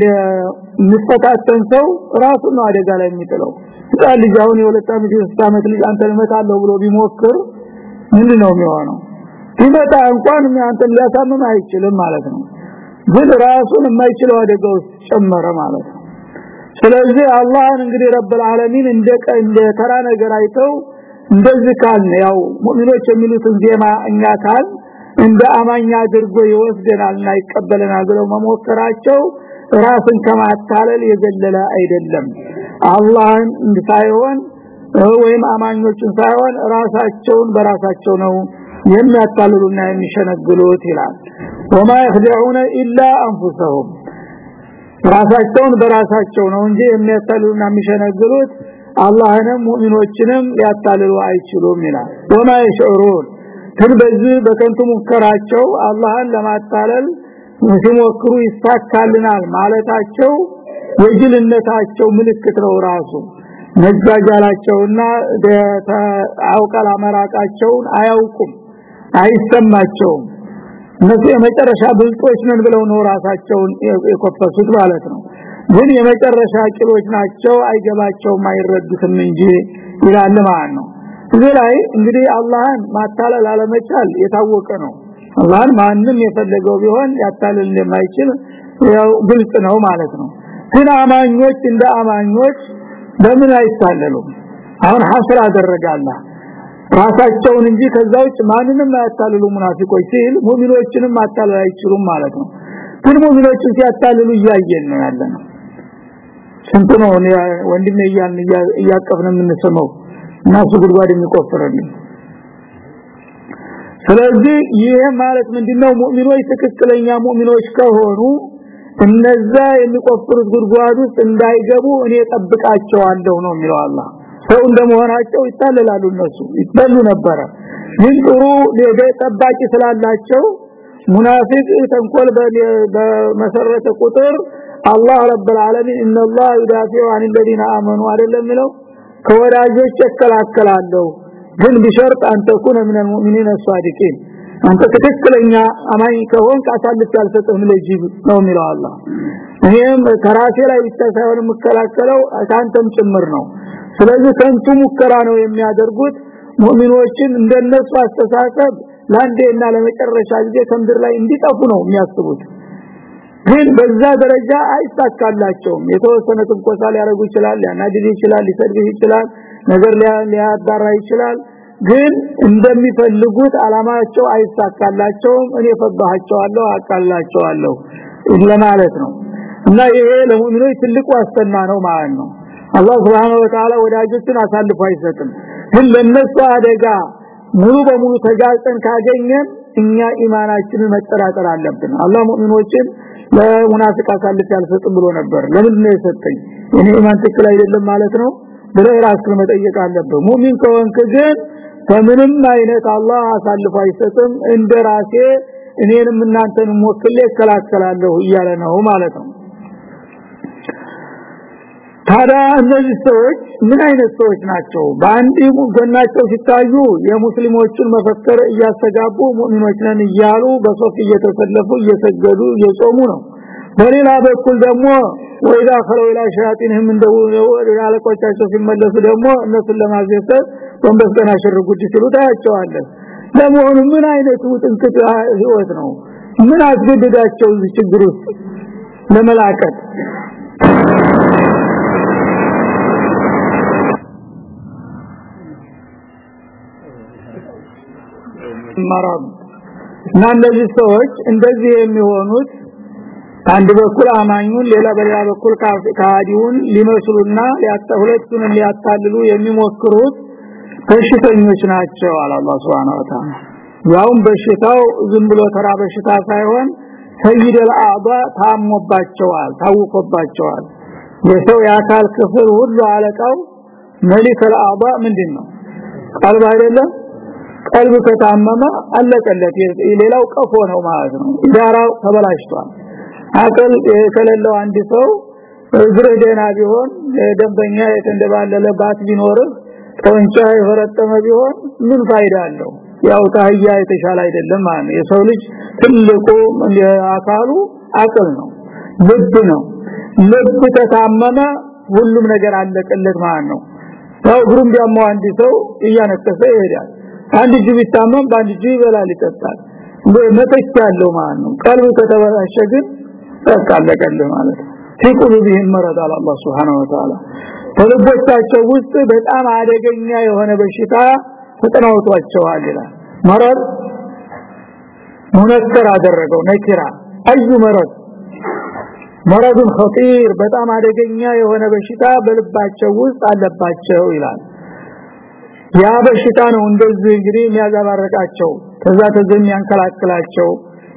ሰው ራሱ ነው አደጋ ላይ የሚጥለው። ህፃን ልጅ አሁን የሁለት ዓመት የሶስት ዓመት ልጅ አንተ ልመታለሁ ብሎ ቢሞክር ምንድነው የሚሆነው? ቢመጣ እንኳን አንተን ሊያሳምም አይችልም ማለት ነው ግን ራሱን የማይችለው አደጋ ውስጥ ጨመረ ማለት ነው። ስለዚህ አላህን እንግዲህ ረብል ዓለሚን እንደ እንደ ተራ ነገር አይተው እንደዚህ ካል ያው ሙእሚኖች የሚሉትን ዜማ እኛ ካል እንደ አማኛ አድርጎ ይወስደናልና ይቀበለናል ብለው መሞከራቸው ራስን ከማታለል የዘለለ አይደለም። አላህን ሳይሆን ወይም አማኞችን ሳይሆን ራሳቸውን በራሳቸው ነው የሚያታልሉና የሚሸነግሉት ይላል ወማ يخدعون الا انفسهم ራሳቸውን በራሳቸው ነው እንጂ የሚያታልሉና የሚሸነግሉት አላህንም ሙእሚኖችንም ሊያታልሉ አይችሉም ይላል ወማ يشعرون ግን በዚህ በከንቱ ሙከራቸው አላህን ለማታለል ሲሞክሩ ይሳካልናል ማለታቸው የጅልነታቸው ምልክት ነው ራሱ መጃጃላቸውና አውቃል አመራቃቸውን አያውቁም አይሰማቸውም እነሱ የመጨረሻ ብልጦች ነን ብለው ነው ራሳቸውን የኮፈሱት ማለት ነው። ግን የመጨረሻ ቂሎች ናቸው አይገባቸውም አይረዱትም እንጂ ይላል ማለት ነው። እዚህ ላይ እንግዲህ አላህን ማታለል አለመቻል የታወቀ ነው። አላህን ማንም የፈለገው ቢሆን ያታለል እንደማይችል ያው ግልጽ ነው ማለት ነው። ግን አማኞች እንደ አማኞች በምን አይታለሉም? አሁን ሐስር አደረጋላ ራሳቸውን እንጂ ከዛውጭ ማንንም አያታልሉ ሙናፊቆች ሲል ሙእሚኖችንም ማታለል አይችሉም ማለት ነው። ግን ሙእሚኖችን ሲያታልሉ እያየን ነው ያለነው። ስንት ነው ወንድሜ እያን እያቀፍን የምንሰማው? እናሱ ጉድጓድ የሚቆፍርልን። ስለዚህ ይሄ ማለት ምንድነው? ሙእሚኖች ትክክለኛ ሙእሚኖች ከሆኑ እነዛ የሚቆፍሩት ጉድጓድ ውስጥ እንዳይገቡ እኔ ጠብቃቸዋለሁ ነው የሚለው አላህ ሰው እንደመሆናቸው ይታለላሉ እነሱ ይበሉ ነበረ ግን ጥሩ ጠባቂ ስላላቸው ሙናፊቅ ተንኮል በመሰረተ ቁጥር አላህ ረብል ዓለሚን ኢነላህ ይዳፊዑ አን الذين آمنوا አይደለም ነው ከወዳጆች ይከላከላለሁ ግን ቢሸርጥ አንተ ኩነ من المؤمنين الصادقين አንተ ትክክለኛ አማኝ ከሆንክ አሳልፍ ያልሰጥህም ለጅብ ነው የሚለው አላህ እኔም ከራሴ ላይ ብቻ ሳይሆን የምከላከለው ካንተም ጭምር ነው ስለዚህ ከንቱ ሙከራ ነው የሚያደርጉት። ሙእሚኖችን እንደነሱ አስተሳሰብ ለአንዴና ለመጨረሻ ጊዜ ከምድር ላይ እንዲጠፉ ነው የሚያስቡት። ግን በዛ ደረጃ አይሳካላቸውም። የተወሰነ ትንኮሳ ሊያደርጉ ይችላል ሊያናድድ ይችላል ሊሰድብ ይችላል ነገር ሊያዳራ ይችላል። ግን እንደሚፈልጉት አላማቸው አይሳካላቸውም። እኔ ፈባሃቸዋለሁ አቃላቸዋለሁ ለማለት ነው። እና ይሄ ለሙእሚኖች ትልቅ ዋስትና ነው ማለት ነው አላህ Subhanahu Wa Ta'ala ወዳጆችን አሳልፎ አይሰጥም። ግን ለነሱ አደጋ ሙሉ በሙሉ ተጋልጠን ካገኘን እኛ ኢማናችንን መጠራጠር አለብን። አላህ ሙእሚኖችን ለሙናፊቅ አሳልፎ ያልሰጥም ብሎ ነበር ለምን ነው የሰጠኝ። እኔ ኢማን ትክክል አይደለም ማለት ነው ብለህ ራስህን መጠየቅ አለብህ። ሙእሚን ከሆንክ ግን ከምንም አይነት አላህ አሳልፎ አይሰጥም። እንደራሴ እኔንም እናንተንም ወክሌ እከላከላለሁ እያለ ነው ማለት ነው ታዲያ እነዚህ ሰዎች ምን አይነት ሰዎች ናቸው? በአንድ ገናቸው ሲታዩ የሙስሊሞችን መፈከር እያስተጋቡ ሙእሚኖች ነን እያሉ በሶፍ እየተሰለፉ እየሰገዱ እየጾሙ ነው። በሌላ በኩል ደግሞ ወይዳ ከለውላ ሸያጢንህም እንደው አለቆቻቸው ሲመለሱ ደግሞ እነሱን ለማዘሰት ወንበስ ገና ሽርጉድ ሲሉ ታያቸዋለን ለመሆኑ ምን አይነት ውጥንቅጥ ህይወት ነው? ምን አስገደዳቸው እዚህ ችግር ውስጥ ለመላቀቅ? ይማራሉ። እና እነዚህ ሰዎች እንደዚህ የሚሆኑት አንድ በኩል አማኙን ሌላ በሌላ በኩል ካዲውን ሊመስሉና ሊያጣሁለቱን ሊያጣልሉ የሚሞክሩት በሽተኞች ናቸው አላህ Subhanahu Wa Ta'ala ያውም በሽታው ዝም ብሎ ተራ በሽታ ሳይሆን ሰይደል አባ ታሞባቸዋል ታውቆባቸዋል የሰው የአካል ክፍል ሁሉ አለቃው መሊከል አባ ምንድነው? ቀልብ አይደለም ቀልብ ከታመመ አለቀለት። ሌላው ቀፎ ነው ማለት ነው። ዳራው ተበላሽቷል። አቀል ከሌለው አንድ ሰው እግርህ ደህና ቢሆን ደንበኛ የተንደባለለ ባት ቢኖርህ ጦንቻ የፈረጠመ ቢሆን ምን ፋይዳ አለው? ያው ታህያ የተሻለ አይደለም ማለት ነው። የሰው ልጅ ትልቁ አካሉ አቅል ነው ልብ ነው። ልብ ተታመመ ሁሉም ነገር አለቀለት ማለት ነው። ያው እግሩም ቢያመው አንድ ሰው እያነከሰ ይሄዳል አንድ እጁ ቢታመም በአንድ እጁ ይበላል ይጠጣል መተክ ያለው ማለት ነው ቀልቡ ከተበላሸ ግን ተቃለቀለ ማለት ነው ፊቁሉቢህም መረድ አለ አላህ Subhanahu Wa Ta'ala በልቦቻቸው ውስጥ በጣም አደገኛ የሆነ በሽታ ተጠናውቷቸዋል ይላል መረድ ሙነከር አደረገው ነኪራ አዩ መረድ መረዱን خطير በጣም አደገኛ የሆነ በሽታ በልባቸው ውስጥ አለባቸው ይላል ያ በሽታ ነው እንደዚህ እንግዲህ የሚያዛባረቃቸው ከዛ ተዘም ያንከላክላቸው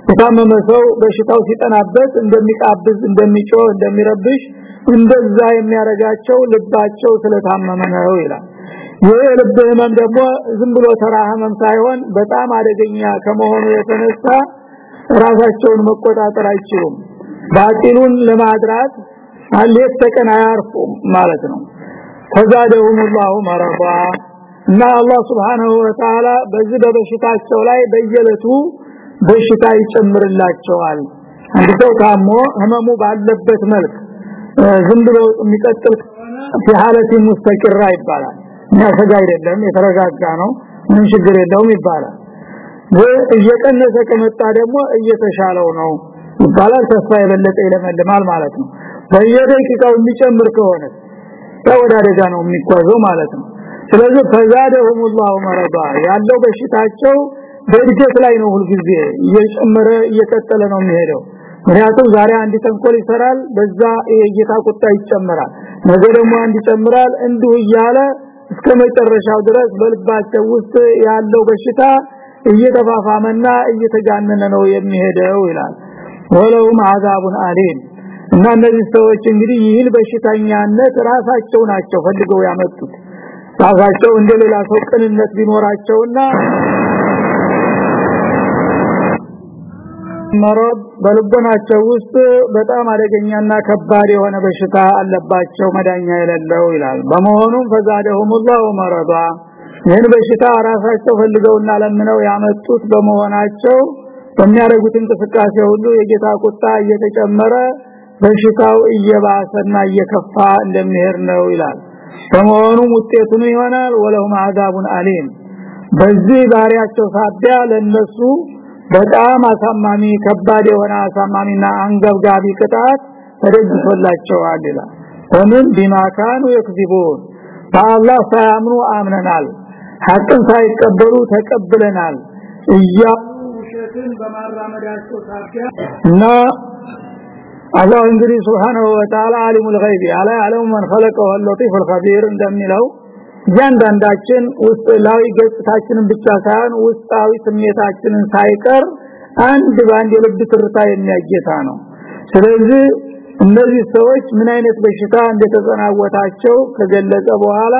የታመመ ሰው በሽታው ሲጠናበት እንደሚቃብዝ እንደሚጮህ እንደሚረብሽ እንደዛ የሚያረጋቸው ልባቸው ስለታመመ ነው ይላል ይሄ ልብ ህመም ደግሞ ዝም ብሎ ተራ ህመም ሳይሆን በጣም አደገኛ ከመሆኑ የተነሳ ራሳቸውን መቆጣጠር አይችሉም ባጢሉን ለማድራት አሌት ተቀን አያርፉም ማለት ነው ተዛደሁም الله مرضا እና አላህ Subhanahu Wa Ta'ala በዚህ በበሽታቸው ላይ በየለቱ በሽታ ይጨምርላቸዋል። አንድ ታሞ ህመሙ ባለበት መልክ ዝም ብሎ የሚቀጥል ሲሐለቲ ሙስተቅራ ይባላል። እና ሰጋ አይደለም የተረጋጋ ነው ምን ችግር የለውም ይባላል። እየቀነሰ ከመጣ ደግሞ እየተሻለው ነው ይባላል። ተስፋ የበለጠ ይለመልማል ማለት ነው። በየደቂቃው የሚጨምር ከሆነ ወደ ነው የሚጓዘው ማለት ነው። ስለዚህ ፈዛደሁም الله مرضا ያለው በሽታቸው በእድገት ላይ ነው ሁልጊዜ እየጨመረ እየቀጠለ ነው የሚሄደው ምክንያቱም ዛሬ አንድ ተንኮል ይሰራል በዛ የጌታ ቁጣ ይጨመራል ነገ ደግሞ አንድ ይጨምራል እንዲሁ እያለ እስከ መጨረሻው ድረስ በልባቸው ውስጥ ያለው በሽታ እየተፋፋመና እየተጋነነ ነው የሚሄደው ይላል ወለውም አዛቡን አሊም እና እነዚህ ሰዎች እንግዲህ ይህን በሽተኛነት ራሳቸው ናቸው ፈልገው ያመጡት ታዛቸው እንደሌላ ሰው ቅንነት ቢኖራቸውና መሮብ በልቦናቸው ውስጥ በጣም አደገኛና ከባድ የሆነ በሽታ አለባቸው መዳኛ የሌለው ይላል። በመሆኑም ፈዛደሁምላሁ መረባ ይህን በሽታ ራሳቸው ፈልገውና ለምነው ያመጡት በመሆናቸው በሚያደርጉት እንቅስቃሴ ሁሉ የጌታ ቁጣ እየተጨመረ በሽታው እየባሰና እየከፋ እንደሚሄድ ነው ይላል። በመሆኑም ውጤቱን ይሆናል። ወለሁም አዛቡን አሊም። በዚህ ባሪያቸው ሳቢያ ለነሱ በጣም አሳማሚ ከባድ የሆነ አሳማሚና አንገብጋቢ ቅጣት ተደግሶላቸዋል ይላል ወምን ቢማካኑ ይክዚቡን በአላህ ሳያምኑ አምነናል። ሐቅን ሳይቀበሉ ተቀብለናል። እያ ውሸትን በማራመዳቸው ሳቢያ እና አላህ እንግዲህ Subhanahu Wa Ta'ala አሊሙል ገይብ አላ ያለው ማን خلقه اللطيف الخبير እንደሚለው እያንዳንዳችን ውስጣዊ ገጽታችንን ብቻ ሳይሆን ውስጣዊ ስሜታችንን ሳይቀር አንድ ባንድ የልብ ትርታ የሚያጌታ ነው ስለዚህ እነዚህ ሰዎች ምን አይነት በሽታ እንደተጸናወታቸው ከገለጸ በኋላ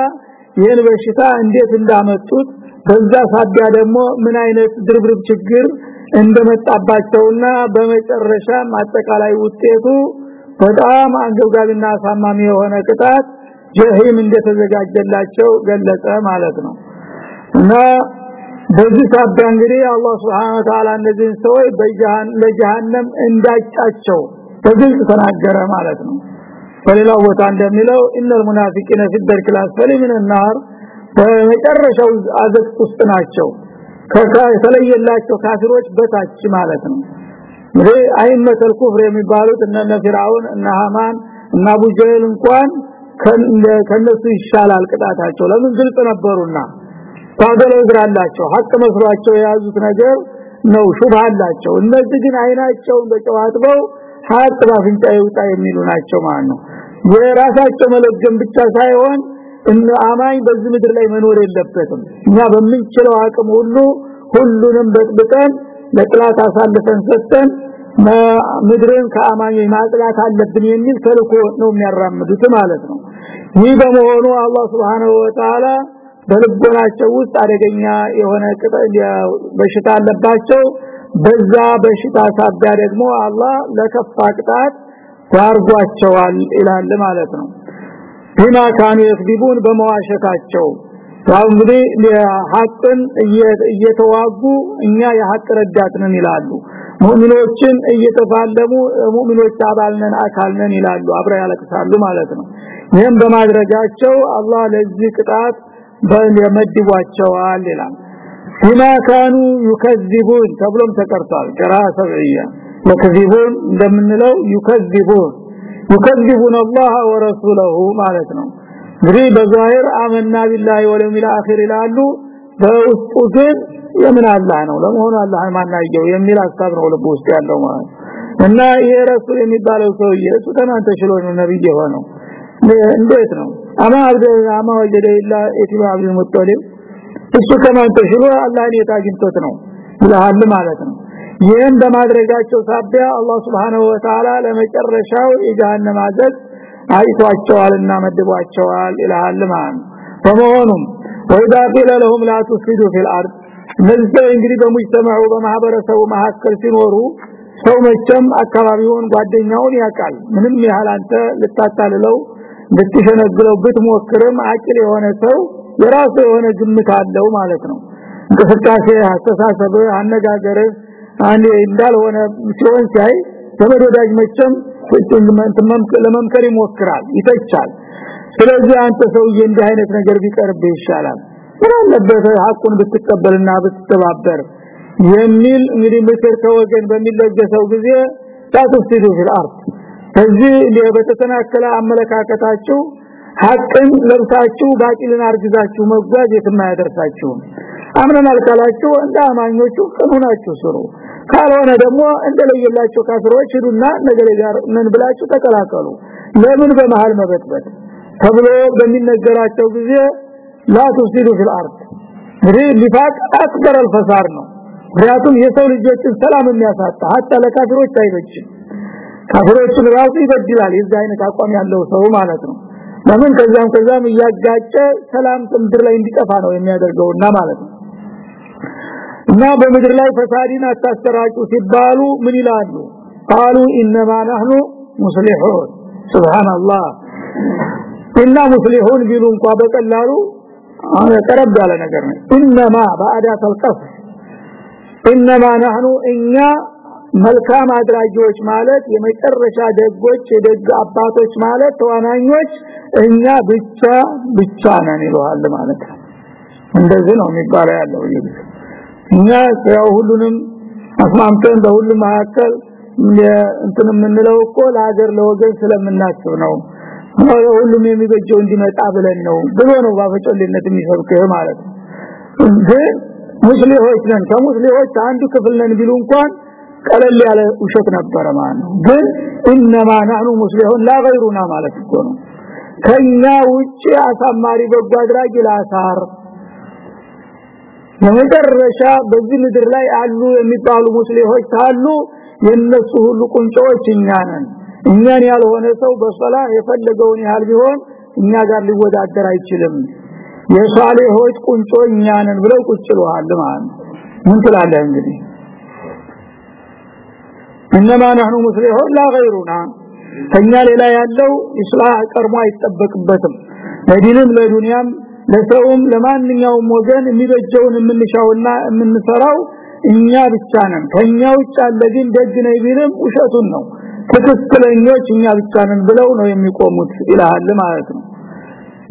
ይህን በሽታ እንዴት እንዳመጡት በዛ ሳቢያ ደግሞ ምን አይነት ድርብርብ ችግር እንደመጣባቸውና በመጨረሻ አጠቃላይ ውጤቱ በጣም አንገብጋቢና አሳማሚ የሆነ ቅጣት ጀሂም እንደተዘጋጀላቸው ገለጸ ማለት ነው እና በዚህ ሳቢያ እንግዲህ አላህ Subhanahu Wa Ta'ala እነዚህን ሰዎች በጀሃን ለጀሃነም እንዳጫቸው በግልጽ ተናገረ ማለት ነው በሌላው ቦታ እንደሚለው ኢነል ሙናፊቂነ ፊ الدرك الاسفل من النار በመጨረሻው አዘቅት ውስጥ ናቸው ከተለየላቸው ካፊሮች በታች ማለት ነው። እንግዲህ አይመተል ኩፍር የሚባሉት እነ ፊራውን እነ ሃማን እና አቡ ጀህል እንኳን ከነሱ ይሻላል ቅጣታቸው። ለምን? ግልጽ ነበሩና ታገለግላላቸው። ሀቅ መስሏቸው የያዙት ነገር ነው ሹብሃላቸው እነዚህ ግን አይናቸውን በጨዋትበው ሀቅ ባፍንጫ ይውጣ የሚሉ ናቸው ማለት ነው። የራሳቸው መለገም ብቻ ሳይሆን እነ አማኝ በዚህ ምድር ላይ መኖር የለበትም። እኛ በምንችለው አቅም ሁሉ ሁሉንም በጥብጠን ለጥላት አሳልፈን ሰጠን ምድርን ከአማኞች ማጥላት አለብን የሚል ተልኮ ነው የሚያራምዱት ማለት ነው። ይህ በመሆኑ አላህ Subhanahu Wa በልቦናቸው ውስጥ አደገኛ የሆነ በሽታ አለባቸው። በዛ በሽታ ሳቢያ ደግሞ አላህ ለከፋ ቅጣት ዳርጓቸዋል ይላል ማለት ነው ቢማ ካኑ ይስዲቡን በመዋሸታቸው። እንግዲህ ሐቅን እየተዋጉ እኛ የሐቅ ረዳት ይላሉ። ሙእሚኖችን እየተፋለሙ ሙእሚኖች አባልነን አካልነን ይላሉ። አብረው ያለቅሳሉ ማለት ነው። ይህም በማድረጋቸው አላህ ለዚህ ቅጣት በመድቧቸዋል ይላል። ቢማ ካኑ ተብሎም ተቀርቷል። ቅራ ሰብዕያ። ወከذبون እንደምንለው ይከذبون يكذبون الله ورسوله ማለት ነው እንግዲህ በዛህር አመና ቢላሂ ወለሚል አኺር ይላሉ። በውስጡ ግን የምን አላህ ነው? ለመሆኑ አላህ ማናየው የሚል ሐሳብ ነው ልብ ያለው ማለት እና ይሄ ረሱል የሚባለው ሰውዬ እሱ ተናንተ ችሎ ነው ነብይ የሆነው? እንዴት ነው? አማ አብደ አማ ወጀደ ኢላ ኢትባ አብዱል ሙጠሊብ? እሱ ከማን ተሽሎ አላህን ነው? ይላል ማለት ነው። ይህን በማድረጋቸው ሳቢያ አላህ Subhanahu Wa Ta'ala ለመጨረሻው የጀሃነም አዘቅ አይቷቸዋልና መድቧቸዋል ይላል ማለት በመሆኑም ወይዳ ለሁም ላ ትፍሲዱ ፊል አርድ እነዚህ እንግዲህ በሙጅተማዑ በማህበረሰቡ መካከል ሲኖሩ ሰው መቼም አካባቢውን ጓደኛውን ያውቃል። ምንም ያህል አንተ ልታታልለው ልትሸነግለው ብትሞክርም አቅል የሆነ ሰው የራሱ የሆነ ግምት አለው ማለት ነው። እንቅስቃሴ አስተሳሰብ አነጋገር አንዴ እንዳልሆነ ሲሆን ሲያይ ዘመድ ወዳጅ መቼም ለመምከር ይሞክራል ይተቻል። ስለዚህ አንተ ሰውዬ እንዲህ አይነት ነገር ቢቀርብ ይሻላል። ስለነበተ ሐቁን ብትቀበልና ብትተባበር የሚል እንግዲህ ምክር ከወገን በሚለገሰው ጊዜ ታጥፍቱ ፊል አርድ። ከዚህ በተተናከለ አመለካከታችሁ ሐቅን ለብሳችሁ ባቂልን አርግዛችሁ መጓዝ የትም አያደርሳችሁ አምነናል ካላችሁ እንደ አማኞቹ ቀኑናችሁ ስሩ ካልሆነ ደግሞ እንደለየላችሁ ካፍሮች ሂዱና ነገሌ ጋር ምን ብላችሁ ተቀላቀሉ። ለምን በመሃል መበጥበጥ? ተብሎ በሚነገራቸው ጊዜ ትፍሲዱ ፊል አርድ። እንግዲህ ሊፋቅ አክበር አልፈሳር ነው። ምክንያቱም የሰው ልጆችን ሰላም የሚያሳጣ ሀታ ለካፊሮች አይበጅም ካፊሮችን ራሱ ይበድላል። የዚህ አይነት አቋም ያለው ሰው ማለት ነው። ለምን? ከዛም ከዛም እያጋጨ ሰላም ምድር ላይ እንዲጠፋ ነው የሚያደርገውና ማለት ነው እና በምድር ላይ ፈሳድን አታስተራጩ ሲባሉ ምን ይላሉ? ቃሉ ኢነማ ናህኑ ሙስሊሑን። ሱብሃንአላህ። እና ሙስሊሑን ቢሉ እንኳ በቀላሉ ቀረብ ያለ ነገር ነው። ኢነማ ባዕዳት አልቀፍ ኢነማ ናህኑ እኛ መልካም አድራጊዎች ማለት የመጨረሻ ደጎች የደግ አባቶች ማለት ተዋናኞች እኛ ብቻ ብቻ ነን ይለዋል ማለት ነው። እንደዚህ ነው የሚባለው ያለው ይሄ እኛ ያው ሁሉንም አስማምተን በሁሉም መካከል እንትን የምንለው እኮ ለሀገር ለወገን ስለምናስብ ነው። ሁሉም የሚበጀው እንዲመጣ ብለን ነው ብሎ ነው ባፈጮልነት የሚሰብከው ማለት ግን ሙስሊሞች ነን። ከሙስሊሞች አንዱ ክፍል ነን ቢሉ እንኳን ቀለል ያለ ውሸት ነበረ ማለት ነው። ግን እነማ ናኑ ሙስሊሙን ላ ገይሩና ማለት እኮ ነው። ከኛ ውጪ አሳማሪ በጎ አድራጊ ላሳር የመጨረሻ በዚህ ምድር ላይ አሉ የሚባሉ ሙስሊሞች ካሉ የነሱ ሁሉ ቁንጮች እኛ ነን እኛን ያልሆነ ሰው በሶላ የፈለገውን ያህል ቢሆን እኛ ጋር ሊወዳደር አይችልም የሷሊሆች ቁንጮ እኛ ነን ብለው ቁጭለዋል ማለት ነው ምን ትላለህ እንግዲህ انما نحن مسلمون لا غيرنا ከኛ ሌላ ያለው ኢስላህ ቀርሞ አይጠበቅበትም ለዲንም ለዱንያም ለሰውም ለማንኛውም ወገን የሚበጀውን የምንሻውና የምንሰራው እኛ ብቻ ነን። ከኛ ውጭ ያለ ግን ደግ ነው ቢልም ውሸቱን ነው። ትክክለኞች እኛ ብቻ ነን ብለው ነው የሚቆሙት ይላል ማለት ነው።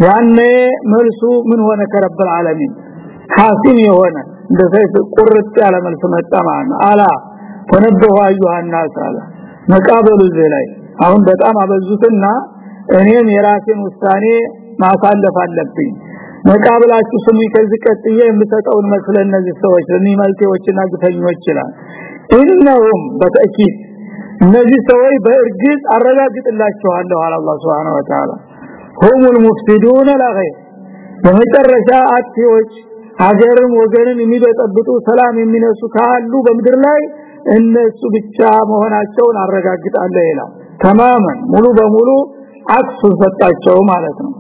ያኔ መልሱ ምን ሆነ? ከረበል ዓለሚን ሐሲን የሆነ እንደ ሰይፍ ቁርጥ ያለ መልስ መጣ ማለት ነው። አላ ተነበሁ አዩሃና ሳላ መቃበሉ ላይ አሁን በጣም አበዙትና እኔም የራሴን ውሳኔ ማሳለፍ አለብኝ መቃብላችሁ ስሙ ከዚህ ቀጥዬ የምሰጠውን መስለ እነዚህ ሰዎች ለሚመልቴዎችና ግፈኞች ይችላል ኢነሁም በተእኪድ እነዚህ ሰዎች በእርግጥ አረጋግጥላችኋለሁ አለ አላህ Subhanahu Wa Ta'ala ሁሙል ሙፍሲዱን ለገይር በመጨረሻ አጥፊዎች ሀገርን ወገንን የሚበጠብጡ ሰላም የሚነሱ ካሉ በምድር ላይ እነሱ ብቻ መሆናቸውን አረጋግጣለሁ ይላል። ተማመን። ሙሉ በሙሉ አክሱ ሰጣቸው ማለት ነው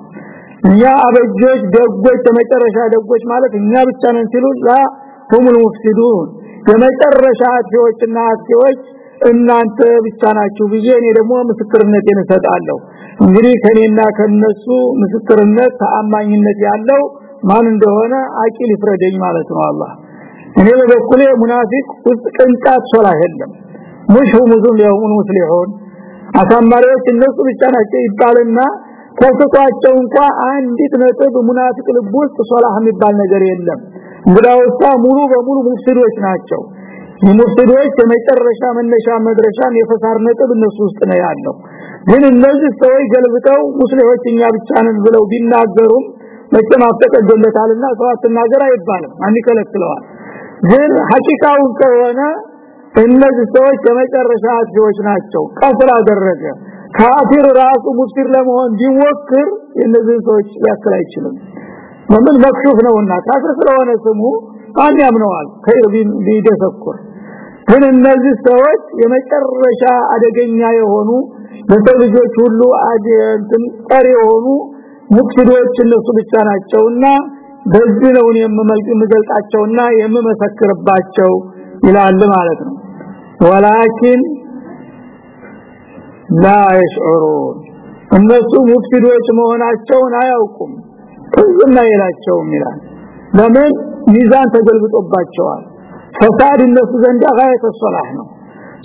እኛ አበጆች ደጎች የመጨረሻ ደጎች ማለት እኛ ብቻ ነን ሲሉ ላ ሁሙል ሙፍሲዱን። የመጨረሻ አጥፊዎችና አጥፊዎች እናንተ ብቻ ናችሁ ብዬ እኔ ደግሞ ምስክርነቴን እሰጣለሁ። እንግዲህ ከኔና ከነሱ ምስክርነት ተአማኝነት ያለው ማን እንደሆነ አቂል ይፍረደኝ ማለት ነው አላህ። እኔ በበኩሌ ሙናፊቅ ውስጥ ቅንጣት ሶላ የለም። ሙሽ ሙዙም ለሁን ሙስሊሁን አሳማሪዎች እነሱ ብቻ ናቸው ይባልና ከስቷቸው እንኳን አንዲት ነጥብ ሙናፊቅ ልብ ውስጥ ሶላህ የሚባል ነገር የለም። እንግዳውሳ ሙሉ በሙሉ ሙፍሲዶች ናቸው። የሙፍሲዶች የመጨረሻ መነሻ መድረሻም የፈሳር ነጥብ እነሱ ውስጥ ነው ያለው። ግን እነዚህ ሰዎች ገልብጠው ሙስሊሞች እኛ ብቻ ነን ብለው ቢናገሩም መቼም አፍተቀደለታልና ሰው አትናገር አይባልም አንድ ይከለክለዋል ግን ሐቂቃው ከሆነ እነዚህ ሰዎች የመጨረሻ አጥፊዎች ናቸው። ቀስር አደረገ ካፊር ራሱ ሙስሊም ለመሆን ቢሞክር የነዚህ ሰዎች ሊያክል አይችልም። ወምን መክሹፍ ነውና ካፊር ስለሆነ ስሙ ማን ያምነዋል። ከይር ቢደሰኩር ግን እነዚህ ሰዎች የመጨረሻ አደገኛ የሆኑ ለሰው ልጆች ሁሉ አጀንትን ጠሪ የሆኑ ሙክሲዶች እነሱ ብቻ ናቸውና በዚህ ነው የምገልጣቸውና የምመሰክርባቸው ይላል ማለት ነው። ወላኪን ላ ይሽዑሩን እነሱ ሙፍሲዶች መሆናቸውን አያውቁም። ከዝም አይላቸውም ይላል። ለምን? ሚዛን ተገልብጦባቸዋል። ፈሳድ እነሱ ዘንድ ጋየተ ሶላህ ነው።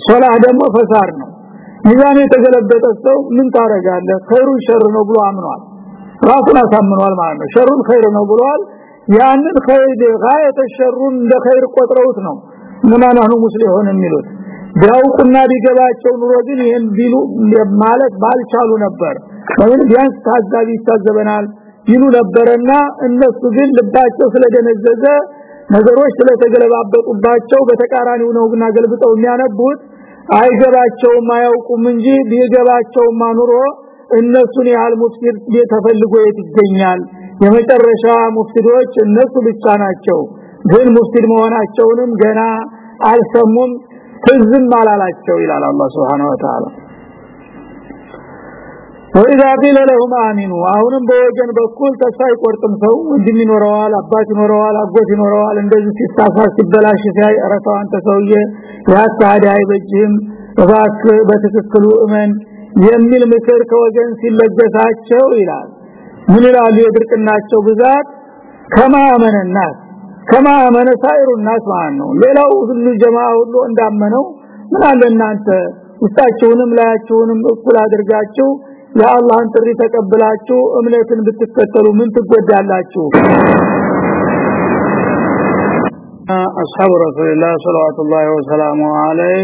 ሶላህ ደግሞ ፈሳድ ነው። ሚዛን የተገለበጠ ሰው ምን ታረጋለ ኸይሩ ሸር ነው ብሎ አምኗል። ራሱን አሳምኗል ማለት ነው። ሸሩን ኸይር ነው ብሏል። ያንን ኸይር ጋየተ ሸሩን እንደ ኸይር ቆጥረውት ነው እነማን አሁን ሙስሊም ሆነ የሚሉት? ቢያውቁና ቢገባቸው ኑሮ ግን ይሄን ቢሉ ማለት ባልቻሉ ነበር። ወይም ቢያንስ ታዛቢ ይታዘበናል ይሉ ነበርና እነሱ ግን ልባቸው ስለደነዘዘ ነገሮች ስለተገለባበጡባቸው በተቃራኒው ነው ግን አገልብጠው የሚያነቡት። አይገባቸውም አያውቁም እንጂ ቢገባቸውም ኑሮ እነሱን ያህል ሙፍሲድ ተፈልጎ የት ይገኛል? የመጨረሻ ሙፍሲዶች እነሱ ብቻ ናቸው። ግን ሙፍሲድ መሆናቸውንም ገና አልሰሙም ትዝም አላላቸው ይላል አላህ Subhanahu Wa Ta'ala ቂለ ለሁም አሚኑ አሁንም በወገን በኩል ተስፋ አይቆርጥም ሰው። ወንድም ይኖረዋል አባት ይኖረዋል አጎት ይኖረዋል። እንደዚህ ሲሳሳት ሲበላሽ ሲያይ ረተው አንተ ሰውዬ ያታዳ አይበጅም እባክህ በትክክሉ እመን የሚል ምክር ከወገን ሲለገሳቸው ይላል። ምን ይላሉ የድርቅናቸው ብዛት? ከማመነናት ከማመነ ሳይሩ الناس ማለት ነው ሌላው ሁሉ ጀማ ሁሉ እንዳመነው ምን አለ እናንተ ውስጣችሁንም ላያችሁንም እኩል አድርጋችሁ የአላህን ጥሪ ተቀብላችሁ እምነትን ብትከተሉ ምን ትጎዳላችሁ أصحاب رسول الله صلوات الله وسلامه عليه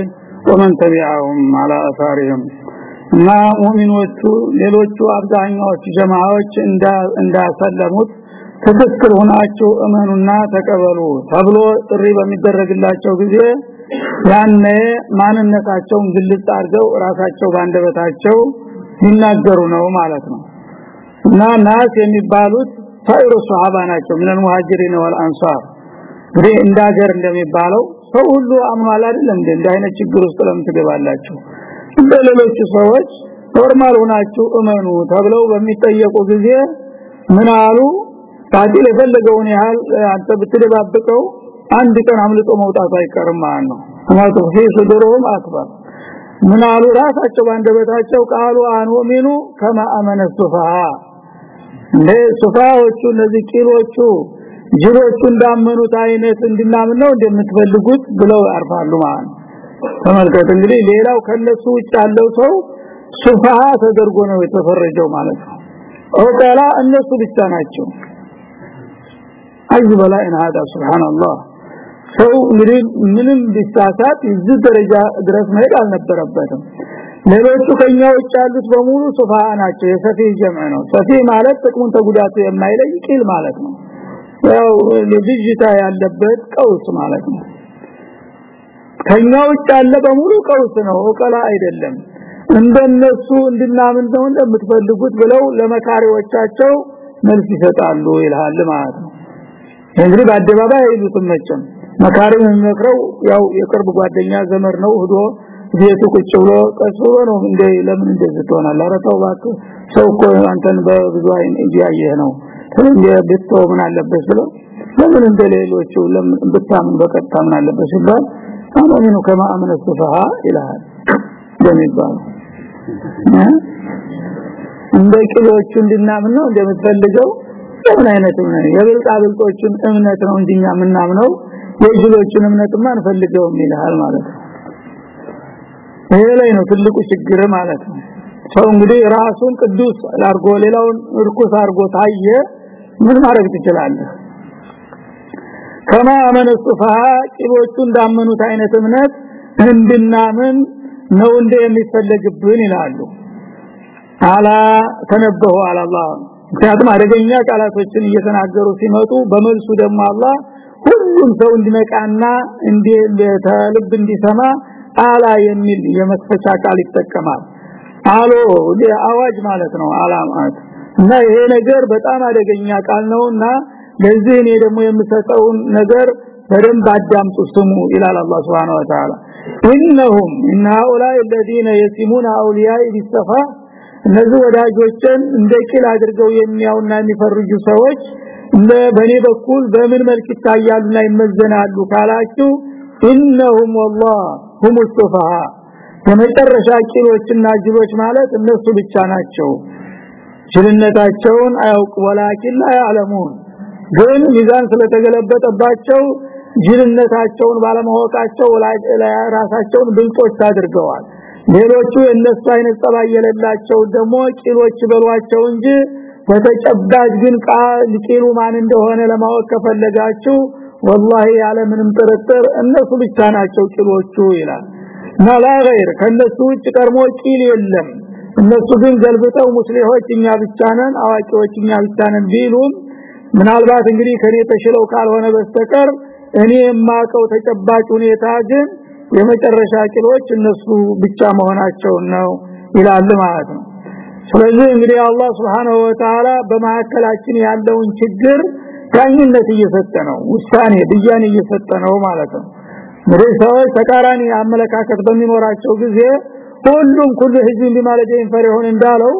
ومن تبعهم على أثارهم እና ሙእሚኖቹ ሌሎቹ አብዛኛዎቹ ጀማዓዎች እንዳሰለሙት ትክክል ሆናችሁ እመኑና ተቀበሉ ተብሎ ጥሪ በሚደረግላቸው ጊዜ ያኔ ማንነታቸውን ግልጽ አድርገው ራሳቸው ባንደበታቸው ይናገሩ ነው ማለት ነው። እና ናስ የሚባሉት ሳይሩ ሱሐባ ናቸው። ምን ሙሃጅሪን ወልአንሳር እንግዲህ እንዳገር እንደሚባለው ሰው ሁሉ አምኗል አይደለም እንደ አይነት ችግር ውስጥ ለምትገባላችሁ እንደ ሌሎች ሰዎች ኖርማል ሆናችሁ እመኑ ተብለው በሚጠየቁ ጊዜ ምን አሉ ታዲል የፈለገውን ያህል አንተ ብትደባብቀው አንድ ቀን አምልጦ መውጣቱ አይቀርም ማለት ነው። ማለት ነው ሲድሩም አክበር። ምን ራሳቸው ባንደበታቸው ቃሉ አንወሚኑ ከማ አመነ ሱፋሃ። እንደ ሱፋዎቹ እነዚህ ቂሎቹ ጅሮቹ እንዳመኑት አይነት እንድናምን ነው እንደምትፈልጉት ብለው ያርፋሉ ማለት ተመልከት እንግዲህ ሌላው ከነሱ ውጭ ያለው ሰው ሱፋሃ ተደርጎ ነው የተፈረጀው ማለት ነው። ኦቃላ እነሱ ብቻ ናቸው ከዚህ በላይ እንሃዳ ሱብሃንአላህ ሰው እንግዲህ ምንም ቢሳሳት እዚህ ደረጃ ድረስ መሄድ አልነበረበትም። ሌሎቹ ከኛዎች ያሉት በሙሉ ሱፋ ናቸው። የሰፊ ጀምዕ ነው። ሰፊ ማለት ጥቅሙን ተጉዳቱ የማይለይ ቂል ማለት ነው። ያው ለዲጂታ ያለበት ቀውስ ማለት ነው። ከኛ ውጭ ያለ በሙሉ ቀውስ ነው ወቀላ አይደለም። እንደነሱ እንድናምን ነው እንደምትፈልጉት ብለው ለመካሪዎቻቸው መልስ ይሰጣሉ ይልሃል ማለት ነው። እንግዲህ በአደባባይ አይሉትም መቼም። መካሪው የሚመክረው ያው የቅርብ ጓደኛ ዘመር ነው ሄዶ ቤቱ ቁጭ ብሎ ቀስ ብሎ ነው እንደ ለምን እንደዚህ ትሆናለህ? ኧረ ተው እባክህ ሰው እኮ አንተን በብዙ አይን እያየህ ነው። እንደ ብትተው ምን አለበት ብሎ ለምን እንደሌሎቹ ለምን ብታምን በቀጥታ ምን አለበት ሲባል አመኑ ከማ አመነ ሱፋሃ ይላል የሚባለው እንደ ቂሎቹ እንድናምን ነው እንደምትፈልገው ምን አይነት የብልጣ ብልጦችን እምነት ነው እንጂኛ ምናምነው የጅሎችን እምነትማ አንፈልገውም ይላል ማለት ነው። ላይ ነው ትልቁ ችግር ማለት ነው። ሰው እንግዲህ ራሱን ቅዱስ አርጎ ሌላውን እርኩስ አርጎ ታየ ምን ማድረግ ትችላለህ? ከማ አመነ ሱፋሃ ቂሎቹ እንዳመኑት አይነት እምነት እንድናምን ነው እንደ የሚፈለግብን ይላሉ። አላ ተነበሁ አላህ ምክንያቱም አደገኛ ቃላቶችን እየተናገሩ ሲመጡ በመልሱ ደግሞ አላህ ሁሉም ሰው እንዲነቃና እንዲተልብ እንዲሰማ አላ የሚል የመክፈቻ ቃል ይጠቀማል አሎ አዋጅ ማለት ነው አላማት እና ይሄ ነገር በጣም አደገኛ ቃል ነውና ለዚህ እኔ ደግሞ የምሰጠውን ነገር በደንብ አዳምጡ ስሙ ይላል አላህ Subhanahu Wa Ta'ala ኢነሁም ኢነ هؤلاء الذين يسمون اولياء بالصفا እነዚህ ወዳጆችን እንደ ቂል አድርገው የሚያውና የሚፈርጁ ሰዎች በኔ በኩል በምን መልክ ይታያሉና ይመዘናሉ ካላችሁ ኢነሁም والله هم السفهاء የመጨረሻ ቂሎችና ጅሎች ማለት እነሱ ብቻ ናቸው ጅልነታቸውን አያውቅ ወላኪን ያለሙን ግን ሚዛን ስለተገለበጠባቸው ጅልነታቸውን ባለማወቃቸው ራሳቸውን ብልጦች አድርገዋል ሌሎቹ የነሱ አይነት ጸባይ የሌላቸው ደግሞ ቂሎች በሏቸው እንጂ በተጨባጭ ግን ቃል ቂሉ ማን እንደሆነ ለማወቅ ከፈለጋችሁ ወላሂ ያለ ምንም ጥርጥር እነሱ ብቻ ናቸው ቂሎቹ ይላል ናላ غير ከነሱ ውጭ ቀርሞ ቂል የለም እነሱ ግን ገልብጠው ሙስሊሞች እኛ ብቻ ነን አዋቂዎች እኛ ብቻ ነን ቢሉም ምናልባት እንግዲህ ከኔ ተሽለው ካልሆነ በስተቀር እኔ የማቀው ተጨባጭ ሁኔታ ግን የመጨረሻ ቂሎች እነሱ ብቻ መሆናቸው ነው ይላል ማለት ነው። ስለዚህ እንግዲህ አላህ Subhanahu Wa Ta'ala በማከላችን ያለውን ችግር ዳኝነት እየሰጠ ነው ውሳኔ ብያኔ እየሰጠ ነው ማለት ነው። ሰዎች ተቃራኒ አመለካከት በሚኖራቸው ጊዜ ሁሉም ሁሉ ህዝብ እንዲማለደ ይፈር ይሆን እንዳለው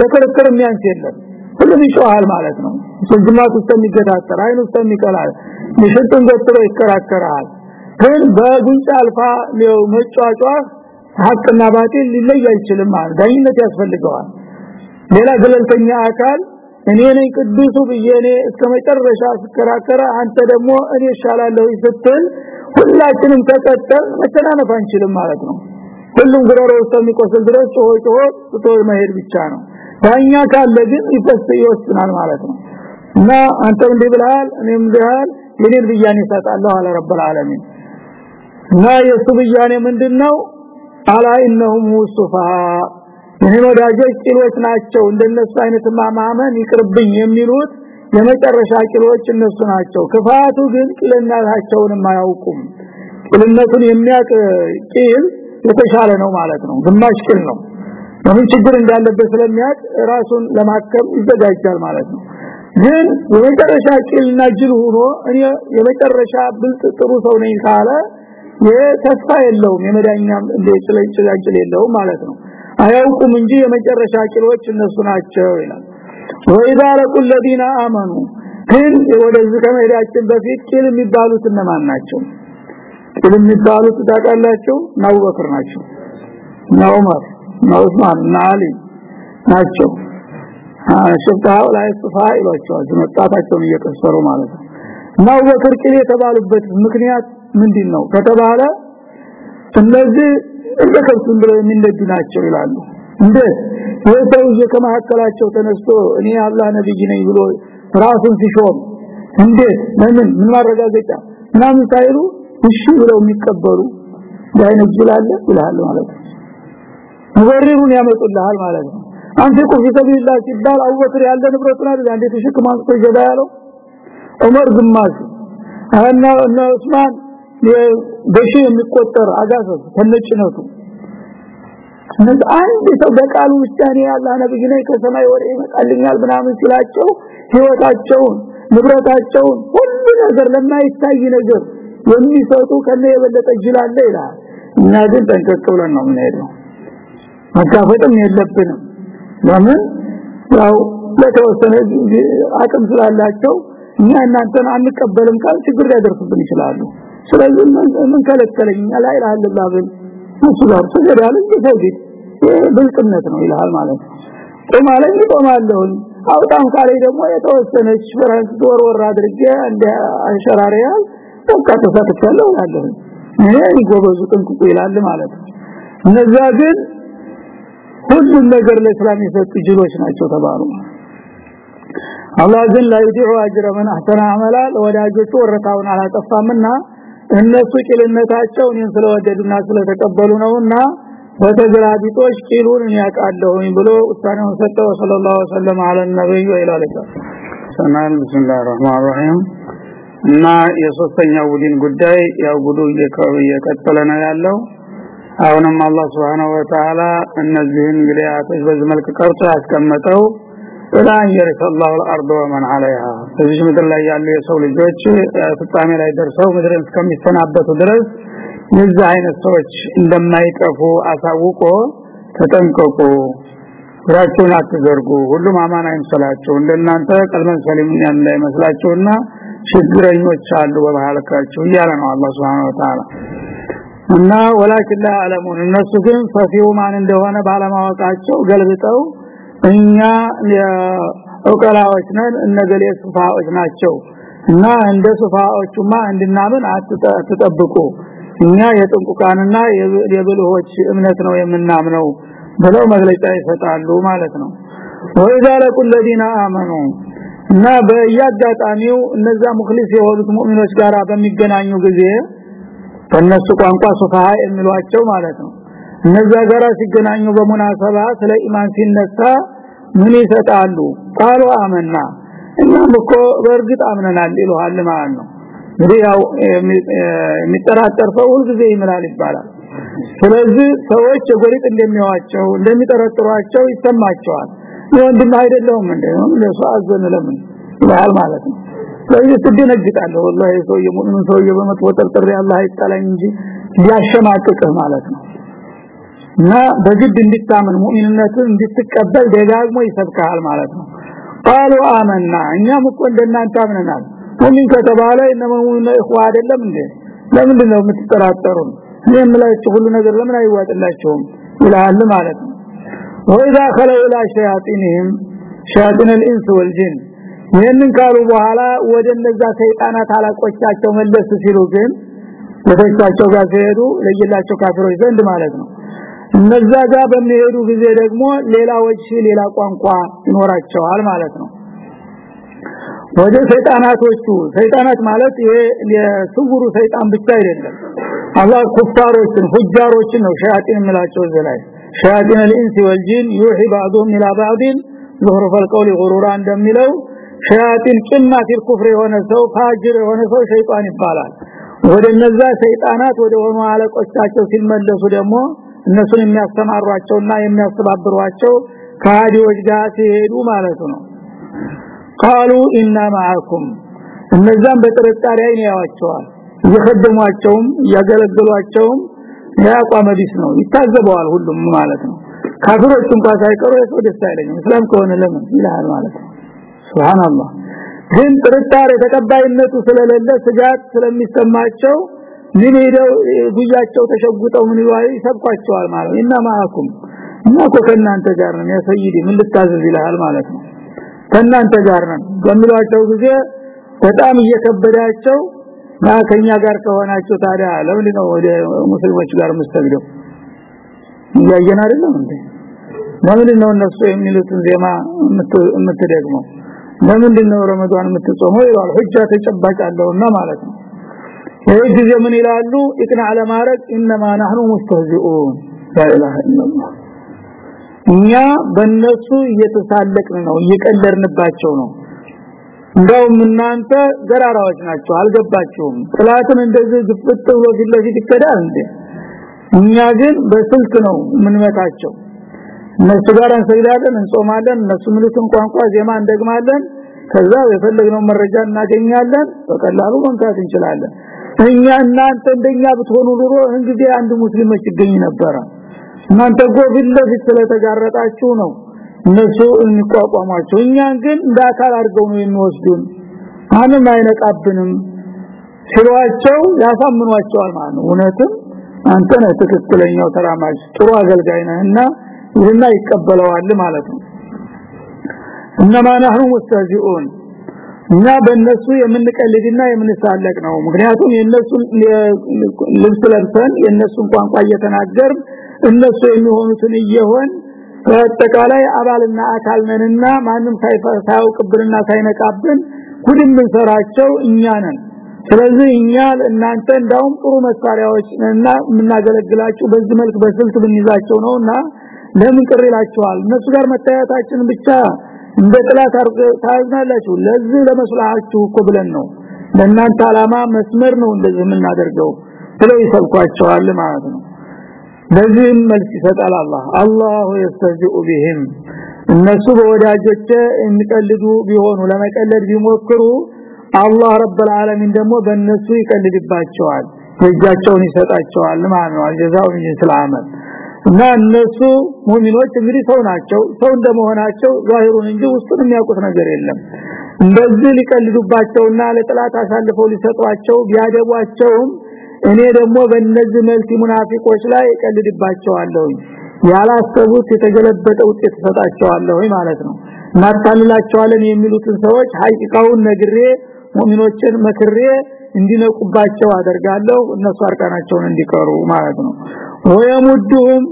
ለክርክር የሚያንስ የለም። ሁሉም ይጮሃል ማለት ነው። ስንጅማት ውስጥ የሚገታተር አይኑ ውስጥ የሚቀላል የሽንጡን ገትሮ ይከራከራል ግን በጉንጫ አልፋ ነው መጫጫ ሀቅና ባጢል ሊለይ አይችልም ማለት ዳኝነት ያስፈልገዋል ሌላ ገለልተኛ አካል እኔ ነኝ ቅዱሱ ብዬ እኔ እስከ መጨረሻ ስከራከረ አንተ ደግሞ እኔ እሻላለሁ ስትል ሁላችንም ተቀጠል መተናነፍ አንችልም ማለት ነው ሁሉም ግረሮ ውስጥ የሚቆስል ድረስ ጮሆ ጮሆ ትቶ መሄድ ብቻ ነው ዳኛ ካለ ግን ይፈስ ይወስናል ማለት ነው እና አንተ እንዲህ ብለሃል እኔም ብለሃል የኔን ብያኔ ሰጣለሁ አለ ረብ العالمين እና የሱ ምንድነው? አላ ኢነሁም ሙስፋ ይሄን ወዳጆች ቂሎች ናቸው። እንደነሱ አይነት ማማመን ይቅርብኝ የሚሉት የመጨረሻ ቂሎች እነሱ ናቸው። ክፋቱ ግን ቂልነታቸውን አያውቁም። ቂልነቱን የሚያቅ ቂል የተሻለ ነው ማለት ነው። ግማሽ ቂል ነው። ለምን ችግር እንዳለበት ስለሚያቅ ራሱን ለማከም ይዘጋጃል ማለት ነው። ግን የመጨረሻ ቂልና ጅል ሆኖ እኔ የመጨረሻ ብልጥ ጥሩ ሰው ነኝ ካለ የተስፋ የለውም የመዳኛም እንደ ጭላጭል የለውም ማለት ነው። አያውቁም እንጂ የመጨረሻ ቂሎች እነሱ ናቸው ይላል። ወይዛ ለቁል ለዲና አመኑ ግን ወደዚህ ከመሄዳችን በፊት ቂል የሚባሉት እነማን ናቸው? ቂል የሚባሉት ታውቃላችሁ? ናውበክር ናቸው ናውማር ናውስማን ናሊ ናቸው። አሽፍታው ላይ ጽፋ ይሏቸዋል መጣታቸውን እየቀሰሩ ማለት ነው። ናውበክር ቂል የተባሉበት ምክንያት ምንድነው ከተባለ እነዚህ እንደከብቱን ብለው የሚነዱ ናቸው ይላሉ። እንደ ወይተውዬ ከመሐከላቸው ተነስቶ እኔ አላህ ነብይ ነኝ ብሎ ራሱን ሲሾም እንዴት ለምን? ምን ማረጋገጫ? ምናምን ሳይሉ እሺ ብለው የሚቀበሉ ዳይነት ይላል ይላል ማለት ነው። ሙበሪሩን ያመጡልሃል ማለት ነው። አንተ እኮ ፊተቢላህ ሲባል አቡበክር ያለ ንብረቱን አይደል አንዴ ተሸክማ አንስቶ ይገባ ያለው? ዑመር ግማሽ እና እና ዑስማን በሺ የሚቆጠር አጋሰስ ከነጭነቱ። እነዚህ አንድ ሰው በቃሉ ብቻ ነው ያለ ነብይ ነኝ ከሰማይ ወሬ ይመጣልኛል ምናምን ሲላቸው ህይወታቸውን ንብረታቸውን ሁሉ ነገር ለማይታይ ነገር የሚሰጡ ከነ የበለጠ ጅላለ ይላል። እኛ ግን ጠንቀቅ ብለን ነው የምንሄደው። መጋፈጥም የለብንም። ለምን? ያው ለተወሰነ አቅም ስላላቸው እኛ እናንተን አንቀበልም ካል ችግር ሊያደርሱብን ይችላሉ ስለዚህ ምን ከለከለኝ? ላ ኢላሃ ኢላላህ ብል እሱ ጋር ብልጥነት ነው ይላል ማለት ጾማለኝ ጾማለሁ አውጣም ካለ ደግሞ የተወሰነች ፍራንስ ወርወር አድርጌ እንደ አንሸራሪያል በቃ ተሳትቻለሁ ያለሁ እኔ ይጎበዙ ጥንቁ ይላል ማለት እነዛ ግን ሁሉም ነገር ለእስላም የሰጡ ጅሎች ናቸው ተባሉ። አላህ ግን ላይዲዑ አጅረ መን አህሰነ አመላ ለወዳጆቹ ወረታውን አላጠፋምና እነሱ ቂልነታቸው እኔን ስለወደዱና ስለተቀበሉ ነውና በተግራቢጦች ቂሉን ያቃለሁኝ ብሎ ውሳኔውን ሰጠው ሰለላሁ ዐለይሂ ወሰለም አለ ነብዩ ኢላለከ ሰናል ቢስሚላሂር ረህማኒር ረሂም። እና የሶስተኛው ቡድን ጉዳይ ያው ጉዱ እየቀጠለ ነው ያለው። አሁንም አላህ Subhanahu Wa እነዚህን ግሊያቶች በዚህ መልክ ቀርጾ ያስቀመጠው ኢላን የርሰላሁ الارض ومن عليها በዚህ ምድር ላይ ያሉ የሰው ልጆች ፍጻሜ ላይ ደርሰው ምድርን እስከሚሰናበቱ ድረስ የዚህ አይነት ሰዎች እንደማይጠፉ አሳውቆ ተጠንቀቁ ስራቸውን አትዘርጉ ሁሉም አማን አይምሰላችሁ እንደናንተ ቀልበን ሰሊም ያለ ይመስላችሁና ችግረኞች አሉ በመሐለካችሁ እያለ ነው አላህ Subhanahu Wa Ta'ala እና ወላኪን ለዓለሙን እነሱ ግን ፈፊው ማን እንደሆነ ባለማወቃቸው ገልብጠው እኛ እውቀላዎች ነን እነገሌ ሱፋዎች ናቸው። እና እንደ ሱፋዎቹማ እንድናምን አትጠብቁ። እኛ የጥንቁቃንና የብልሆች እምነት ነው የምናምነው ብለው መግለጫ ይሰጣሉ ማለት ነው። ወኢዛ ለቁል አመኑ እና በያጋጣሚው እነዛ ሙክሊስ የሆኑት ሙእሚኖች ጋር በሚገናኙ ጊዜ በእነሱ ቋንቋ ሱፋሃ የሚሏቸው ማለት ነው። እነዛ ጋራ ሲገናኙ በሙናሰባ ስለ ኢማን ሲነሳ ምን ይሰጣሉ? ቃሉ አመና። እኛም እኮ በእርግጥ አምነናል ይሉሃል ማለት ነው። እንግዲህ ያው የሚጠራጠር ሰው ሁልጊዜ ይምላል ይባላል። ስለዚህ ሰዎች የጎሪጥ እንደሚዋቸው እንደሚጠረጥሯቸው ይሰማቸዋል። ወንድም አይደለሁም እንደውም ለሱ አዘን ለምን ይላል ማለት ነው። ስለዚህ ትደነግጣለህ ወላሂ ሰው የሙእሚን ሰው በመጥፎ ጠርጥሬ አላህ ይጣላኝ እንጂ ሊያሸማቅቅህ ማለት ነው እና በግድ እንድታመን ሙእሚንነትን እንድትቀበል ደጋግሞ ይሰብካል ማለት ነው። ቃሉ አመና እኛም እኮ እንደናንተ አምነናል። ሙእሚን ከተባለ እነመሙነ እخوة አይደለም እንዴ? ለምንድን ነው የምትጠራጠሩ እኔም ላይችሁ ሁሉ ነገር ለምን አይዋጥላችሁም ይላል ማለት ነው። ወኢዛ خلو الى شياطينهم الانس والجن ይህንን ካሉ በኋላ ወደ እነዛ ሰይጣናት አላቆቻቸው መለስ ሲሉ ግን ወደቻቸው ጋር ሲሄዱ ለየላቸው ካፍሮች ዘንድ ማለት ነው። እነዛ ጋር በሚሄዱ ጊዜ ደግሞ ሌላዎች ሌላ ቋንቋ ይኖራቸዋል ማለት ነው ወደ ሰይጣናቶቹ ሰይጣናት ማለት ይሄ የስውሩ ሰይጣን ብቻ አይደለም አላህ ኩፋሮችን ሁጃሮችን ነው ሸያጢን የሚላቸው ዘላይ ሸያጢን الانس والجن يوحي بعضهم الى بعض ظهر القول غرورا እንደሚለው ሸያጢን ቅናት الكفر የሆነ ሰው ፋጅር የሆነ ሰው ሸይጣን ይባላል ወደ እነዛ ሰይጣናት ወደ ሆኑ አለቆቻቸው ሲመለሱ ደግሞ እነሱን የሚያስተማሯቸውና የሚያስተባብሯቸው ከሃዲዎች ጋር ሲሄዱ ማለት ነው። ቃሉ ኢና ማአኩም እነዛም በጥርጣሬ አይን ያዋቸዋል እየከደሟቸውም እያገለገሏቸውም ያቋመ ቢስ ነው። ይታዘበዋል ሁሉም ማለት ነው። ካፊሮች እንኳን ሳይቀሩ የሰው ደስ አይለኝም። እስላም ከሆነ ለምን ይላል ማለት ነው። ሱብሃንአላህ። ግን ጥርጣሬ ተቀባይነቱ ስለሌለ ስጋት ስለሚሰማቸው ምን ሄደው? ጉያቸው ተሸጉጠው ምን ይዋይ ይሰብኳቸዋል ማለት ነው። እና ማአኩም እና ከእናንተ ጋር ነን። ያ ሰይዲ ምን ልታዘዝ ይላል ማለት ነው። ከእናንተ ጋር ነን በሚሏቸው ጊዜ በጣም እየከበዳቸው ከኛ ጋር ከሆናችሁ ታዲያ ለምን ነው ወደ ሙስሊሞች ጋር መስተግደው እያየን አይደለም እንዴ? ለምን ነው እነሱ የሚሉትን ዜማ የምትደግመው? ለምንድን ነው ረመዳን የምትጾመው? ይላል ሁጃ ተጨባጭ አለውና ማለት ነው ወይ ጊዜ ምን ይላሉ? ይቅና ለማድረግ ኢነማ ናህኑ ሙስተህዚኡን። ላኢላሃ ኢላላህ እኛ በነሱ እየተሳለቅን ነው እየቀለርንባቸው ነው። እንደውም እናንተ ገራራዎች ናቸው አልገባችሁም። ጥላትን እንደዚህ ግፍት ብሎ ፊት ለፊት ይከዳል እንዴ? እኛ ግን በስልክ ነው ምንመታቸው እነሱ ጋር እንሰግዳለን እንጾማለን እነሱ ምሉትን ቋንቋ ዜማ እንደግማለን። ከዛ የፈለግነው መረጃ እናገኛለን። በቀላሉ መምታት እንችላለን። እኛ እናንተ እንደኛ ብትሆኑ ኑሮ እንግዲህ አንድ ሙስሊሞች ይገኝ ነበረ እናንተ ጎፊት ለፊት ስለተጋረጣችሁ ነው እነሱ የሚቋቋሟቸው እኛን ግን እንደ አካል አድርገው ነው የሚወስዱን ማንም አይነቃብንም ሲሏቸው ያሳምኗቸዋል ማለት ነው እውነትም አንተ ነህ ትክክለኛው ተራማጅ ጥሩ አገልጋይ ነህና ይህና ይቀበለዋል ማለት ነው እነማ نحن مستهزئون እኛ በእነሱ የምንቀልድና የምንሳለቅ ነው። ምክንያቱም የነሱ ልብስ ለብሰን የነሱን ቋንቋ እየተናገር እነሱ የሚሆኑትን እየሆን በአጠቃላይ አባልና አካል ነንና ማንም ሳይፋውቅብንና ሳይነቃብን ጉድም ብንሰራቸው እኛ ነን። ስለዚህ እኛ እናንተ እንዳውም ጥሩ መሳሪያዎች እና የምናገለግላችሁ በዚህ መልክ በስልት ብንይዛቸው ነውና ለምን ቅር ይላችኋል? እነሱ ጋር መታየታችን ብቻ እንደ ጥላት ታዝናላችሁ? ለዚህ ለመስላችሁ እኮ ብለን ነው። ለእናንተ አላማ መስመር ነው እንደዚህ የምናደርገው ብለው ይሰብኳቸዋል ማለት ነው። ለዚህም መልስ ይሰጣል አላህ። አላሁ የስተዚኡ ቢህም። እነሱ በወዳጆች እንቀልዱ ቢሆኑ ለመቀለድ ቢሞክሩ አላህ ረብል ዓለሚን ደግሞ በእነሱ ይቀልድባቸዋል ወጃቸውን ይሰጣቸዋል ማለት ነው። አልጀዛው ምን እና እነሱ ሙእሚኖች እንግዲህ ሰው ናቸው። ሰው እንደመሆናቸው ዛሂሩን እንጂ ውስጡን የሚያውቁት ነገር የለም። እንደዚህ ሊቀልዱባቸውና ለጥላት አሳልፈው ሊሰጧቸው ቢያደቧቸውም እኔ ደግሞ በእነዚህ መልክ ሙናፊቆች ላይ እቀልድባቸዋለሁ ያላሰቡት የተገለበጠ ውጤት ተሰጣቸዋለሁ ማለት ነው። እናታልላቸዋለን የሚሉትን ሰዎች ሐቂቃውን ነግሬ ሙእሚኖችን መክሬ እንዲነቁባቸው አደርጋለሁ። እነሱ አርቃናቸውን እንዲቀሩ ማለት ነው ወየሙዱም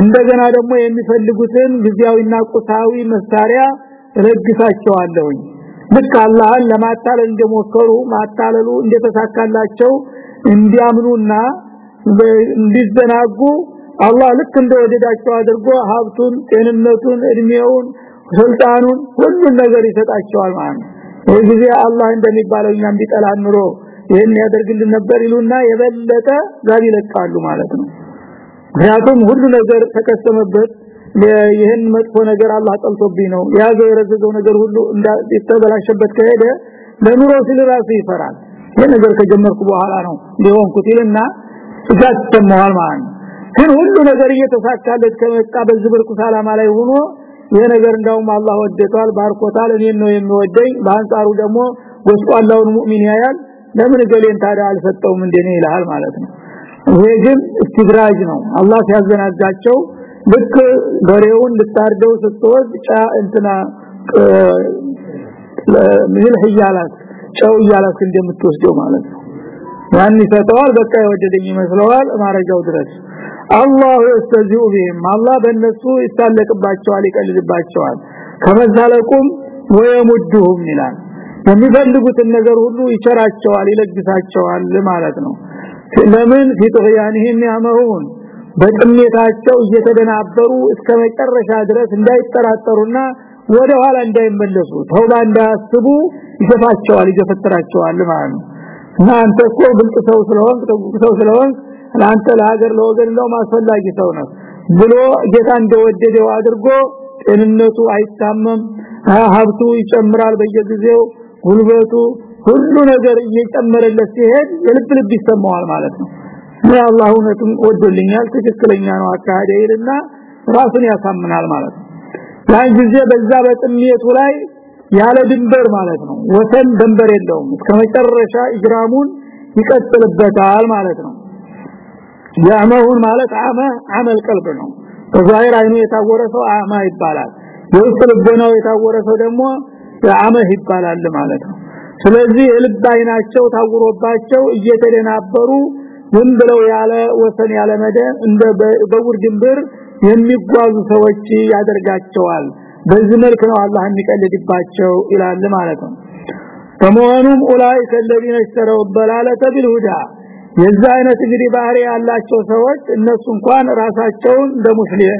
እንደገና ደግሞ የሚፈልጉትን ጊዜያዊና ቁሳዊ መሳሪያ ረግሳቸዋለሁ ልክ አላህን ለማታለል እንደሞከሩ ማታለሉ እንደተሳካላቸው እንዲያምኑና እንዲዘናጉ አላህ ልክ እንደወደዳቸው አድርጎ ሀብቱን ጤንነቱን እድሜውን ስልጣኑን ሁሉን ነገር ይሰጣቸዋል ማለት ነው። ጊዜ አላህ እንደሚባለው እኛም ቢጠላን ኑሮ ይህን ያደርግልን ነበር ይሉና የበለጠ ዛሬ ይለቃሉ ማለት ነው ምክንያቱም ሁሉ ነገር ተከሰመበት ይህን መጥፎ ነገር አላህ ጠልቶብኝ ነው። ያዘው የረዘዘው ነገር ሁሉ የተበላሸበት ከሄደ ለኑሮ ሲል ራሱ ይፈራል። ይህ ነገር ከጀመርኩ በኋላ ነው ሊሆንኩት ይልና ስጋት ይሰማዋል ማለት ግን ሁሉ ነገር እየተሳካለት ከመጣ በዚህ ብርቁስ ዓላማ ላይ ሆኖ ይሄ ነገር እንዳውም አላህ ወደቷል ባርኮታል እኔን ነው የሚወደኝ። በአንጻሩ ደግሞ ወስቋላውን ሙእሚን ያያል። ለምን ገሌን ታዲያ አልሰጠውም? እንደኔ ይልሃል ማለት ነው ይሄ ግን እስትድራጅ ነው። አላህ ሲያዘናጋቸው ልክ በሬውን ልታርደው ስትወድ ጫ እንትና ምን ህያላት ጨው እያላክ እንደምትወስደው ማለት ነው። ያን ይሰጠዋል። በቃ የወደደኝ ይመስለዋል። ማረጃው ድረስ አላህ ይስተዚኡ ቢህም አላህ በእነሱ ይታለቅባቸዋል ይቀልድባቸዋል። ከመዛለቁም ወየሙድሁም ይላል። የሚፈልጉትን ነገር ሁሉ ይቸራቸዋል ይለግሳቸዋል ማለት ነው ለምን ፊጥያንህም ያመሁን በጥሜታቸው እየተደናበሩ እስከ መጨረሻ ድረስ እንዳይጠራጠሩና ወደ ኋላ እንዳይመለሱ ተውባ እንዳያስቡ ይገፋቸዋል ይገፈትራቸዋል ማለት ነው። እና አንተ እኮ ብልጥ ሰው ስለሆንክ ጥጉ ሰው ስለሆንክ ለአንተ ለሀገር ለወገን ነው ማስፈላጊ ሰው ነው ብሎ ጌታ እንደወደደው አድርጎ ጤንነቱ አይታመም ሀብቱ ይጨምራል በየጊዜው ጉልበቱ ሁሉ ነገር እየጨመረለት ሲሄድ የልብ ልብ ይሰማዋል ማለት ነው። አላህ እውነቱን ወዶልኛል ትክክለኛ ነው አካሄደ ይልና ራሱን ያሳምናል ማለት ነው። ያን ጊዜ በዛ በጥሜቱ ላይ ያለ ድንበር ማለት ነው ወሰን ድንበር የለውም። እስከ መጨረሻ ኢጅራሙን ይቀጥልበታል ማለት ነው። ያመሁን ማለት አመ አመል ቀልብ ነው። በዛሂር አይኑ የታወረ ሰው አማ ይባላል። የውስጥ ልቦናው የታወረ ሰው ደግሞ አመህ ይባላል ማለት ነው ስለዚህ የልብ አይናቸው ታውሮባቸው እየተደናበሩ ዝም ብለው ያለ ወሰን ያለ መደን እንደ በውር ድንብር የሚጓዙ ሰዎች ያደርጋቸዋል በዚህ መልክ ነው አላህ የሚቀልድባቸው ይላል ማለት ነው በመሆኑም ኡላይከ الذين اشتروا الضلاله بالهدى የዛ አይነት እንግዲህ ባህሪ ያላቸው ሰዎች እነሱ እንኳን ራሳቸውን እንደ ሙስሊህ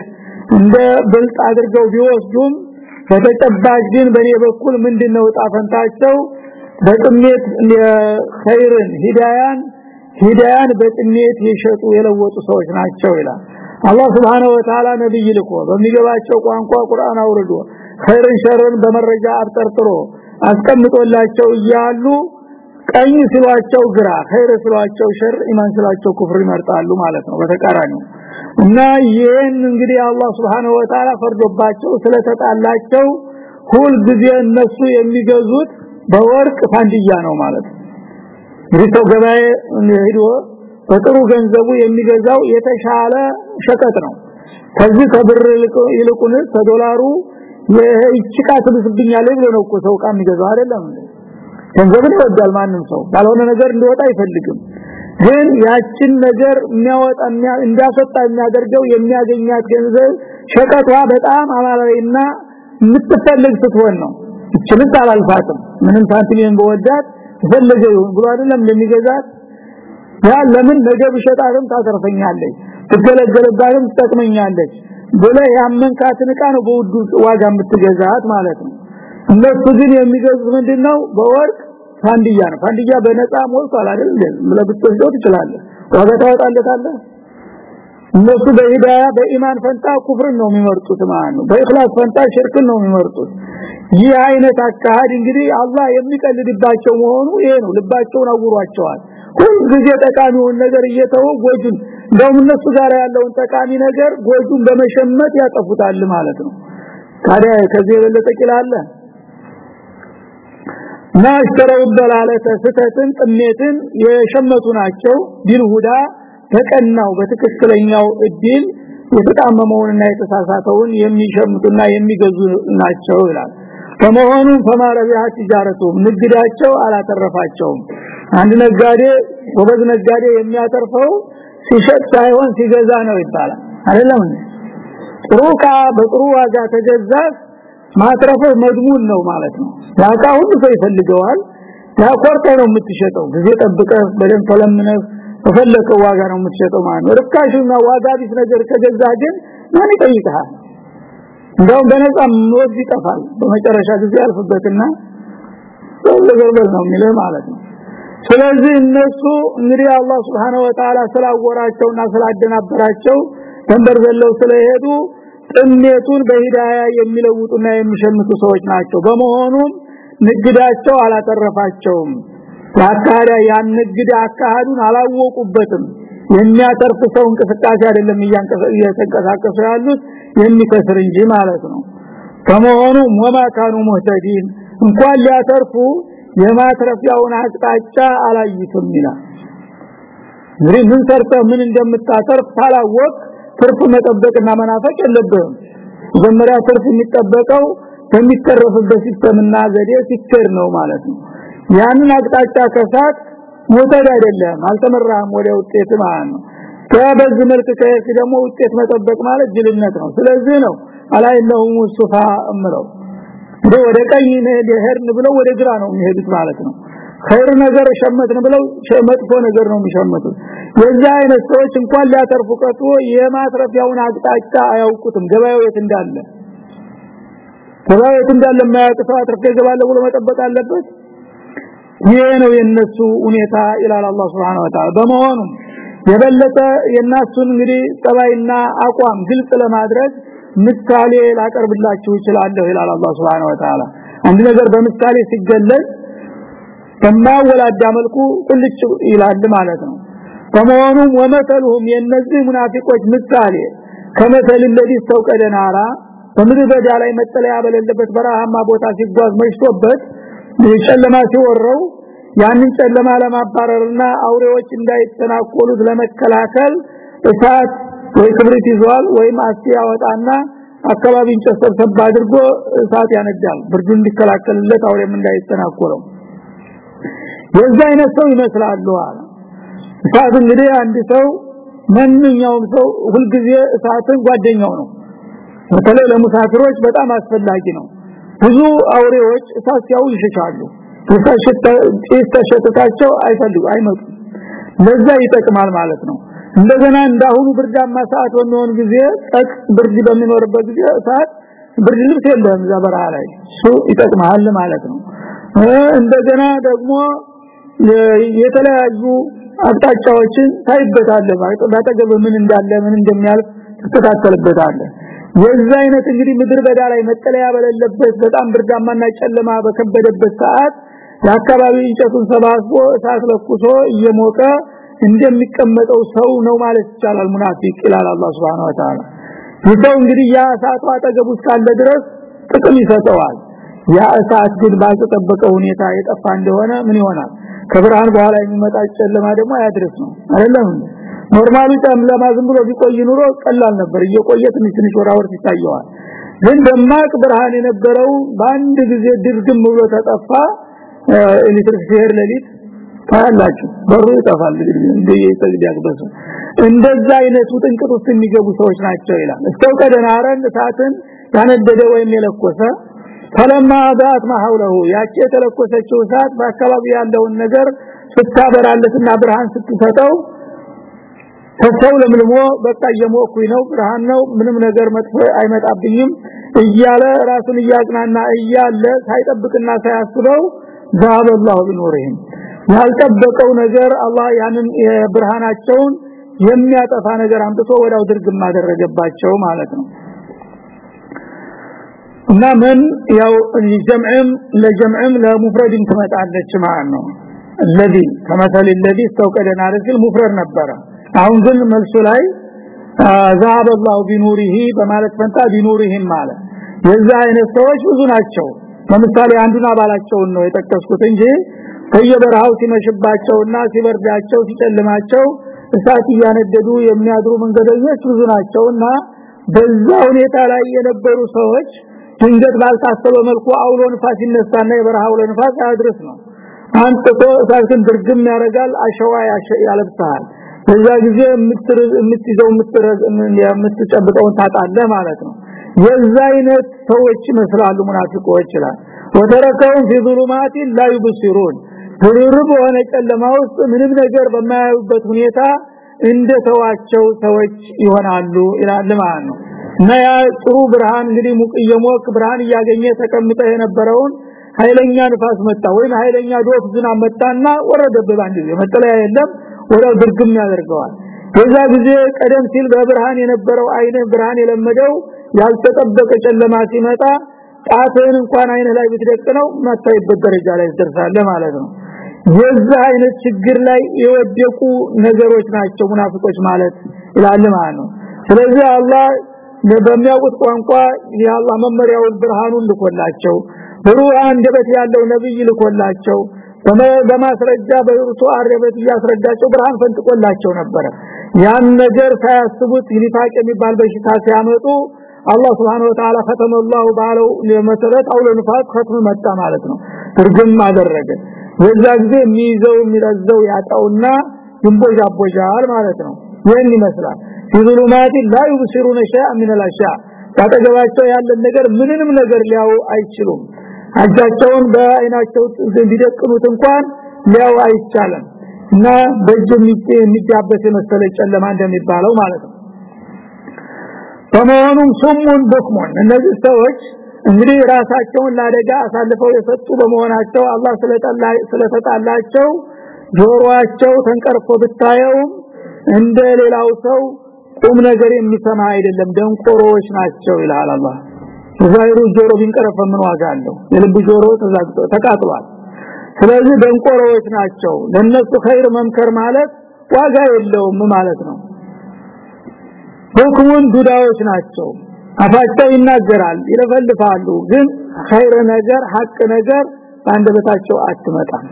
እንደ ብልጥ አድርገው ቢወስዱም በተጨባጭ ግን በኔ በኩል ምንድነው ጣፈንታቸው በጥመት ኸይርን ሂዳያን ሂዳያን በጥመት የሸጡ የለወጡ ሰዎች ናቸው ይላል። አላህ سبحانه وتعالى ነብይ ልኮ በሚገባቸው ቋንቋ ቁርአን አውርዶ ኸይርን ሸርን በመረጃ አብጠርጥሮ አስቀምጦላቸው እያሉ ቀኝ ሲሏቸው ግራ ኸይር ሲሏቸው ሸር ኢማን ሲሏቸው ኩፍር ይመርጣሉ ማለት ነው በተቃራኒው። እና ይህን እንግዲህ አላህ Subhanahu Wa Ta'ala ፈርዶባቸው ስለተጣላቸው ሁል ጊዜ እነሱ የሚገዙት በወርቅ ፋንዲያ ነው ማለት። እንግዲህ ሰው ገበያ ሄዶ በጥሩ ገንዘቡ የሚገዛው የተሻለ ሸቀጥ ነው። ከዚህ ከብር ይልቁንስ ከዶላሩ ይችቃ ትብስብኛል ብሎ ነው እኮ ሰው ቃም የሚገዛው አይደለም ገንዘብን ይወዳል ማንም ሰው። ባልሆነ ነገር እንዲወጣ አይፈልግም። ግን ያችን ነገር የሚያወጣ እንዲያፈጣ የሚያደርገው የሚያገኛት ገንዘብ ሸቀጧ በጣም አማራዊና የምትፈልግ ስትሆን ነው እችልት አላልፋትም። ምንም ሳንቲም በወዳት ፈለገ ብሎ አይደለም እንደሚገዛት ያ ለምን ነገ ብሸጣትም ታተርፈኛለች ትገለገልባትም ትጠቅመኛለች ብለ ያመንካትን ዕቃ ነው በውዱ ዋጋ የምትገዛት ማለት ነው። እነሱ ግን የሚገዙት ምንድነው? በወርቅ ፋንዲያ ነው። ፋንዲያ በነፃ ሞልቷል አይደል? ለብትወስደው ትችላለህ። ዋጋ ታወጣለታለህ እነሱ በሂዳያ በኢማን ፈንታ ኩፍርን ነው የሚመርጡት ማለት ነው። በእخلاص ፈንታ ሽርክን ነው የሚመርጡት። ይህ አይነት አካሄድ እንግዲህ አላህ የሚቀልድባቸው መሆኑ ይሄ ነው። ልባቸውን አውሯቸዋል ሁሉ ጊዜ ጠቃሚውን ነገር እየተወ ጎጁን እንደውም እነሱ ጋር ያለውን ጠቃሚ ነገር ጎጁን በመሸመት ያጠፉታል ማለት ነው። ታዲያ ከዚህ የበለጠ ቂላለ ናሽተረው በላለተ ስተትን ጥሜትን የሸመቱ ናቸው። ዲል ሁዳ ተቀናው በትክክለኛው እድል የተጣመመውንና የተሳሳተውን የሚሸምቱና የሚገዙ ናቸው ይላል። ከመሆኑ ፈማረቢያ ትጃረቱም ንግዳቸው አላተረፋቸውም። አንድ ነጋዴ ወበዝ ነጋዴ የሚያተርፈው ሲሸጥ ሳይሆን ሲገዛ ነው ይባላል። አይደለም ጥሩ ዕቃ በጥሩ ዋጋ ተገዛ ማትረፍ መድሙን ነው ማለት ነው። ያቃ ሁሉ ሰው ይፈልገዋል። ያቆርጠ ነው የምትሸጠው። ጊዜ ጠብቀህ በደም ተለምነህ በፈለከው ዋጋ ነው የምትሸጠው ማለት ነው። ርካሽና ዋጋ ቢስ ነገር ከገዛ ግን ማን ይጠይቃል እንደውም በነፃ ወድ ይጠፋል። በመጨረሻ ጊዜ ያልፍበትና ለገርበል ነው የሚለው ማለት ነው። ስለዚህ እነሱ እንግዲህ አላህ Subhanahu Wa Ta'ala ስላወራቸውና ስላደናበራቸው ተንበር ዘለው ስለሄዱ ጥሜቱን በሂዳያ የሚለውጡና የሚሸምቱ ሰዎች ናቸው። በመሆኑም ንግዳቸው አላተረፋቸውም ያካዳ ያን ንግድ አላወቁበትም። የሚያተርፍ ሰው እንቅስቃሴ አይደለም እየተንቀሳቀሱ ያሉት የሚከስር እንጂ ማለት ነው። ከመሆኑ ወማካኑ ሙህተዲን እንኳን ሊያተርፉ የማትረፊያውን አቅጣጫ አላይቱም ይላል። እንግዲህ ምን ሰርተህ ምን እንደምታተርፍ ታላወቅ ትርፍ መጠበቅና መናፈቅ የለብህም። መጀመሪያ ትርፍ የሚጠበቀው ከሚተረፍበት ሲስተምና ዘዴ ሲከር ነው ማለት ነው ያንን አቅጣጫ ከሳት ሞተድ አይደለም አልተመራህም ወደ ውጤት ማለት ነው። ከበዚህ መልክ ከሄድክ ደግሞ ውጤት መጠበቅ ማለት ጅልነት ነው። ስለዚህ ነው አላይነሁም ሱፋ እምለው። ወደ ቀኝ ሄድን ብለው ወደ ግራ ነው የሚሄዱት ማለት ነው። ኸይር ነገር ሸመትን ብለው መጥፎ ነገር ነው የሚሸመቱት። የዛ አይነት ሰዎች እንኳን ሊያተርፉ ቀጥቶ የማትረፊያውን አቅጣጫ አያውቁትም። ገበያው የት እንዳለ? ገበያው የት እንዳለ የማያውቅ ሰው አትርፌ ገባለሁ ብሎ መጠበቅ አለበት ይሄ ነው የነሱ ሁኔታ ይላል አላህ Subhanahu Wa Ta'ala በመሆኑም የበለጠ የናሱን እንግዲህ ጠባይና አቋም ግልጽ ለማድረግ ምሳሌ ላቀርብላችሁ እችላለሁ ይላል አላህ Subhanahu Wa Ta'ala አንድ ነገር በምሳሌ ሲገለጽ በማወላዳ መልኩ ቁልጭ ይላል ማለት ነው በመሆኑም ወመተልሁም የነዚህ ሙናፊቆች ምሳሌ ከመተል الذي استوقد نارا በምድር በዳ ላይ መጠለያ በሌለበት በረሃማ ቦታ ሲጓዝ መሽቶበት ጨለማ ሲወረው ያንን ጨለማ ለማባረርና አውሬዎች እንዳይተናኮሉት ለመከላከል እሳት ወይ ክብሪት ይዟል ወይም አስቲ ያወጣና ጨሰብሰብ አድርጎ እሳት ያነዳል። ብርዱን እንዲከላከልለት አውሬም እንዳይተናኮለው። የዛ አይነት ሰው ይመስላሉ አለ። እሳት እንግዲህ አንድ ሰው ማንኛውም ሰው ሁልጊዜ እሳትን ጓደኛው ነው። በተለይ ለሙሳፊሮች በጣም አስፈላጊ ነው ብዙ አውሬዎች እሳት ሲያው ይሸሻሉ። ተሸተታቸው አይፈልጉ አይመጡ ለዛ ይጠቅማል ማለት ነው። እንደገና እንዳሁኑ ብርዳማ ሰዓት በሚሆን ጊዜ ጠቅ ብርድ በሚኖርበት ጊዜ እሳት ብርድ ልብስ የለም ዘበራ ላይ። እሱ ይጠቅማል ማለት ነው። እንደገና ደግሞ የተለያዩ አቅጣጫዎችን ታይበታለ ማለት ባጠገብ ምን እንዳለ ምን እንደሚያልፍ ተከታተልበታለ የዛ አይነት እንግዲህ ምድር በዳ ላይ መጠለያ በሌለበት በጣም ብርዳማና ጨለማ በከበደበት ሰዓት የአካባቢ እንጨቱን ሰባስቦ እሳት ለኩሶ እየሞቀ እንደሚቀመጠው ሰው ነው ማለት ይቻላል። ሙናፊቅ ይላል አላህ Subhanahu Wa Ta'ala ይሰው እንግዲህ ያ እሳቱ አጠገቡ እስካለ ድረስ ጥቅም ይሰጠዋል። ያ እሳት ግን ባልተጠበቀ ሁኔታ የጠፋ እንደሆነ ምን ይሆናል? ከብርሃን በኋላ የሚመጣ ጨለማ ደግሞ አያድርስ ነው አይደለም ኖርማሊ ጨለማ ዝም ብሎ ቢቆይ ኑሮ ቀላል ነበር። እየቆየ ትንሽ ትንሽ ወራወር ይታየዋል ግን ደማቅ ብርሃን የነበረው በአንድ ጊዜ ድርግም ብሎ ተጠፋ። ኤሌክትሪክ ሲሄድ ለሊት ታላችሁ በሩ ይጠፋል። እንደ ይተግዳግበሱ እንደዛ አይነቱ ጥንቅጥ ውስጥ የሚገቡ ሰዎች ናቸው ይላል። እስከው ከደናረን እሳትን ያነደደ ወይም የለኮሰ ፈለማ ዳት ማሐውለው ያቺ የተለኮሰችው እሳት በአካባቢ ያለውን ነገር ስታበራለትና ብርሃን ስትሰጠው ተሰው ለምልሞ በቃ እየሞኩኝ ነው ብርሃን ነው ምንም ነገር መጥፎ አይመጣብኝም እያለ ራሱን እያጽናና እያለ ሳይጠብቅና ሳያስበው ዛብ الله بنورهم ያልጠበቀው ነገር አላህ ያንን የብርሃናቸውን የሚያጠፋ ነገር አምጥቶ ወዳው ድርግም አደረገባቸው ማለት ነው እና ምን ያው ጀምዕም ለጀምዕም ለሙፍረድም ትመጣለች ማለት ነው الذي كمثل الذي استوقد نارا ሙፍረድ ነበረ አሁን ግን መልሱ ላይ ذهب الله بنوره በማለት ፈንታ ቢኑሪህም ማለት የዛ አይነት ሰዎች ብዙ ናቸው ለምሳሌ አንዱን አባላቸውን ነው የጠቀስኩት እንጂ ከየበረሃው ሲመሽባቸውና ሲበርዳቸው ሲጨልማቸው እሳት እያነደዱ የሚያድሩ መንገደኞች ብዙ ናቸውና በዛ ሁኔታ ላይ የነበሩ ሰዎች ድንገት ባልታሰበ መልኩ አውሎ ንፋስ ይነሳና የበረሃ አውሎ ንፋስ አያድርስ ነው አንጥቶ እሳትን ድርግም ያረጋል አሸዋ ያለብሳል በዛ ጊዜ የምትይዘው የምትጨብጠውን ታጣለህ ማለት ነው የዛ አይነት ሰዎች ይመስላሉ ሙናፊቆች ይላል ወተረከውን في ظلمات لا يبصرون ድርብ በሆነ ጨለማ ውስጥ ምንም ነገር በማያዩበት ሁኔታ እንደ ተዋቸው ሰዎች ይሆናሉ ይላል ማለት ነው እና ያ ጥሩ ብርሃን እንግዲህ ሙቅ የሞቅ ብርሃን እያገኘ ተቀምጠ የነበረውን ኃይለኛ ንፋስ መጣ ወይም ኃይለኛ ዶፍ ዝናብ መጣና ወረደበት አንድ ጊዜ መጠለያ የለም ወዲያው ድርግም ያደርገዋል። በዛ ጊዜ ቀደም ሲል በብርሃን የነበረው አይነ ብርሃን የለመደው ያልተጠበቀ ጨለማ ሲመጣ ጣትን እንኳን አይነ ላይ ብትደቅነው ማታይበት ደረጃ ላይ ትደርሳለህ ማለት ነው። የዛ አይነት ችግር ላይ የወደቁ ነገሮች ናቸው ሙናፊቆች ማለት ይላል ማለት ነው። ስለዚህ አላህ በሚያውቁት ቋንቋ የአላህ መመሪያውን ብርሃኑን ልኮላቸው ብሩህ አንደበት ያለው ነብይ ልኮላቸው በማስረጃ በርቱ አረበት እያስረዳቸው ብርሃን ፈንጥቆላቸው ነበረ ያን ነገር ሳያስቡት ኒፋቅ የሚባል በሽታ ሲያመጡ አላህ Subhanahu Wa Ta'ala ከተመ الله ባለው መሰረት አውሎ ንፋቅ ከተም መጣ ማለት ነው ትርጉም አደረገ የዛ ጊዜ የሚይዘው የሚረዘው ያጣውና ይንቦጃቦጃል ማለት ነው ይህን ይመስላል ፊዙሉማቲ ላ ይብሲሩነ ሸይአ ሚን አልአሽያ ታጠገባቸው ያለን ነገር ምንንም ነገር ሊያው አይችሉም አጃቸውን በአይናቸው ቢደቅኑት እንኳን ሊያው አይቻልም። እና በእጅ የሚዳበስ የመሰለ ጨለማ እንደሚባለው ማለት ነው። በመሆኑም ሱሙን በክሞን እነዚህ ሰዎች እንግዲህ ራሳቸውን ለአደጋ አሳልፈው የሰጡ በመሆናቸው አላህ ስለተጣላቸው ጆሮአቸው ተንቀርፎ ብታየው እንደ ሌላው ሰው ቁም ነገር የሚሰማ አይደለም። ደንቆሮዎች ናቸው ይላል አላህ ዛይሩ ጆሮ ቢንቀረፈ ምን ዋጋ አለው? የልብ ጆሮ ተዛግቶ ተቃጥሏል። ስለዚህ ደንቆሮዎች ናቸው። ለነሱ ኸይር መምከር ማለት ዋጋ የለውም ማለት ነው። ሁክሙን ዱዳዎች ናቸው። አፋቸው ይናገራል ይለፈልፋሉ ግን ኸይር ነገር ሐቅ ነገር በአንደበታቸው አትመጣም።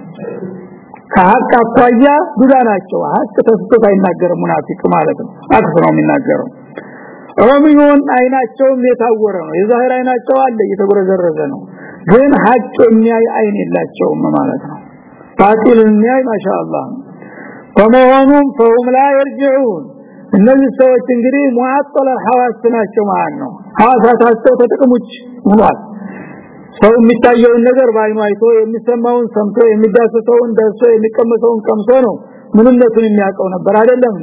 ከሐቅ አኳያ ዱዳ ናቸው። ሐቅ ተስቶ አይናገርም ሙናፊቅ ማለት ነው። አክስ ነው የሚናገረው ኦሚዮን አይናቸውም የታወረ ነው። የዛህር አይናቸው አለ እየተጎረዘረዘ ነው። ግን ሐቅ የሚያይ አይን የላቸውም ማለት ነው። ባጢል የሚያይ ማሻአላህ በመሆኑም ፈሁም ላ የርጅዑን። እነዚህ ሰዎች እንግዲህ ሙአጠለ ሐዋስ ናቸው ማለት ነው። ሐዋሳታቸው ውጭ ሆኗል። ሰው የሚታየውን ነገር ባይኑ አይቶ የሚሰማውን ሰምቶ የሚዳሰሰውን ደርሶ የሚቀመሰውን ቀምሶ ነው ምንነቱን የሚያውቀው ነበር። አይደለም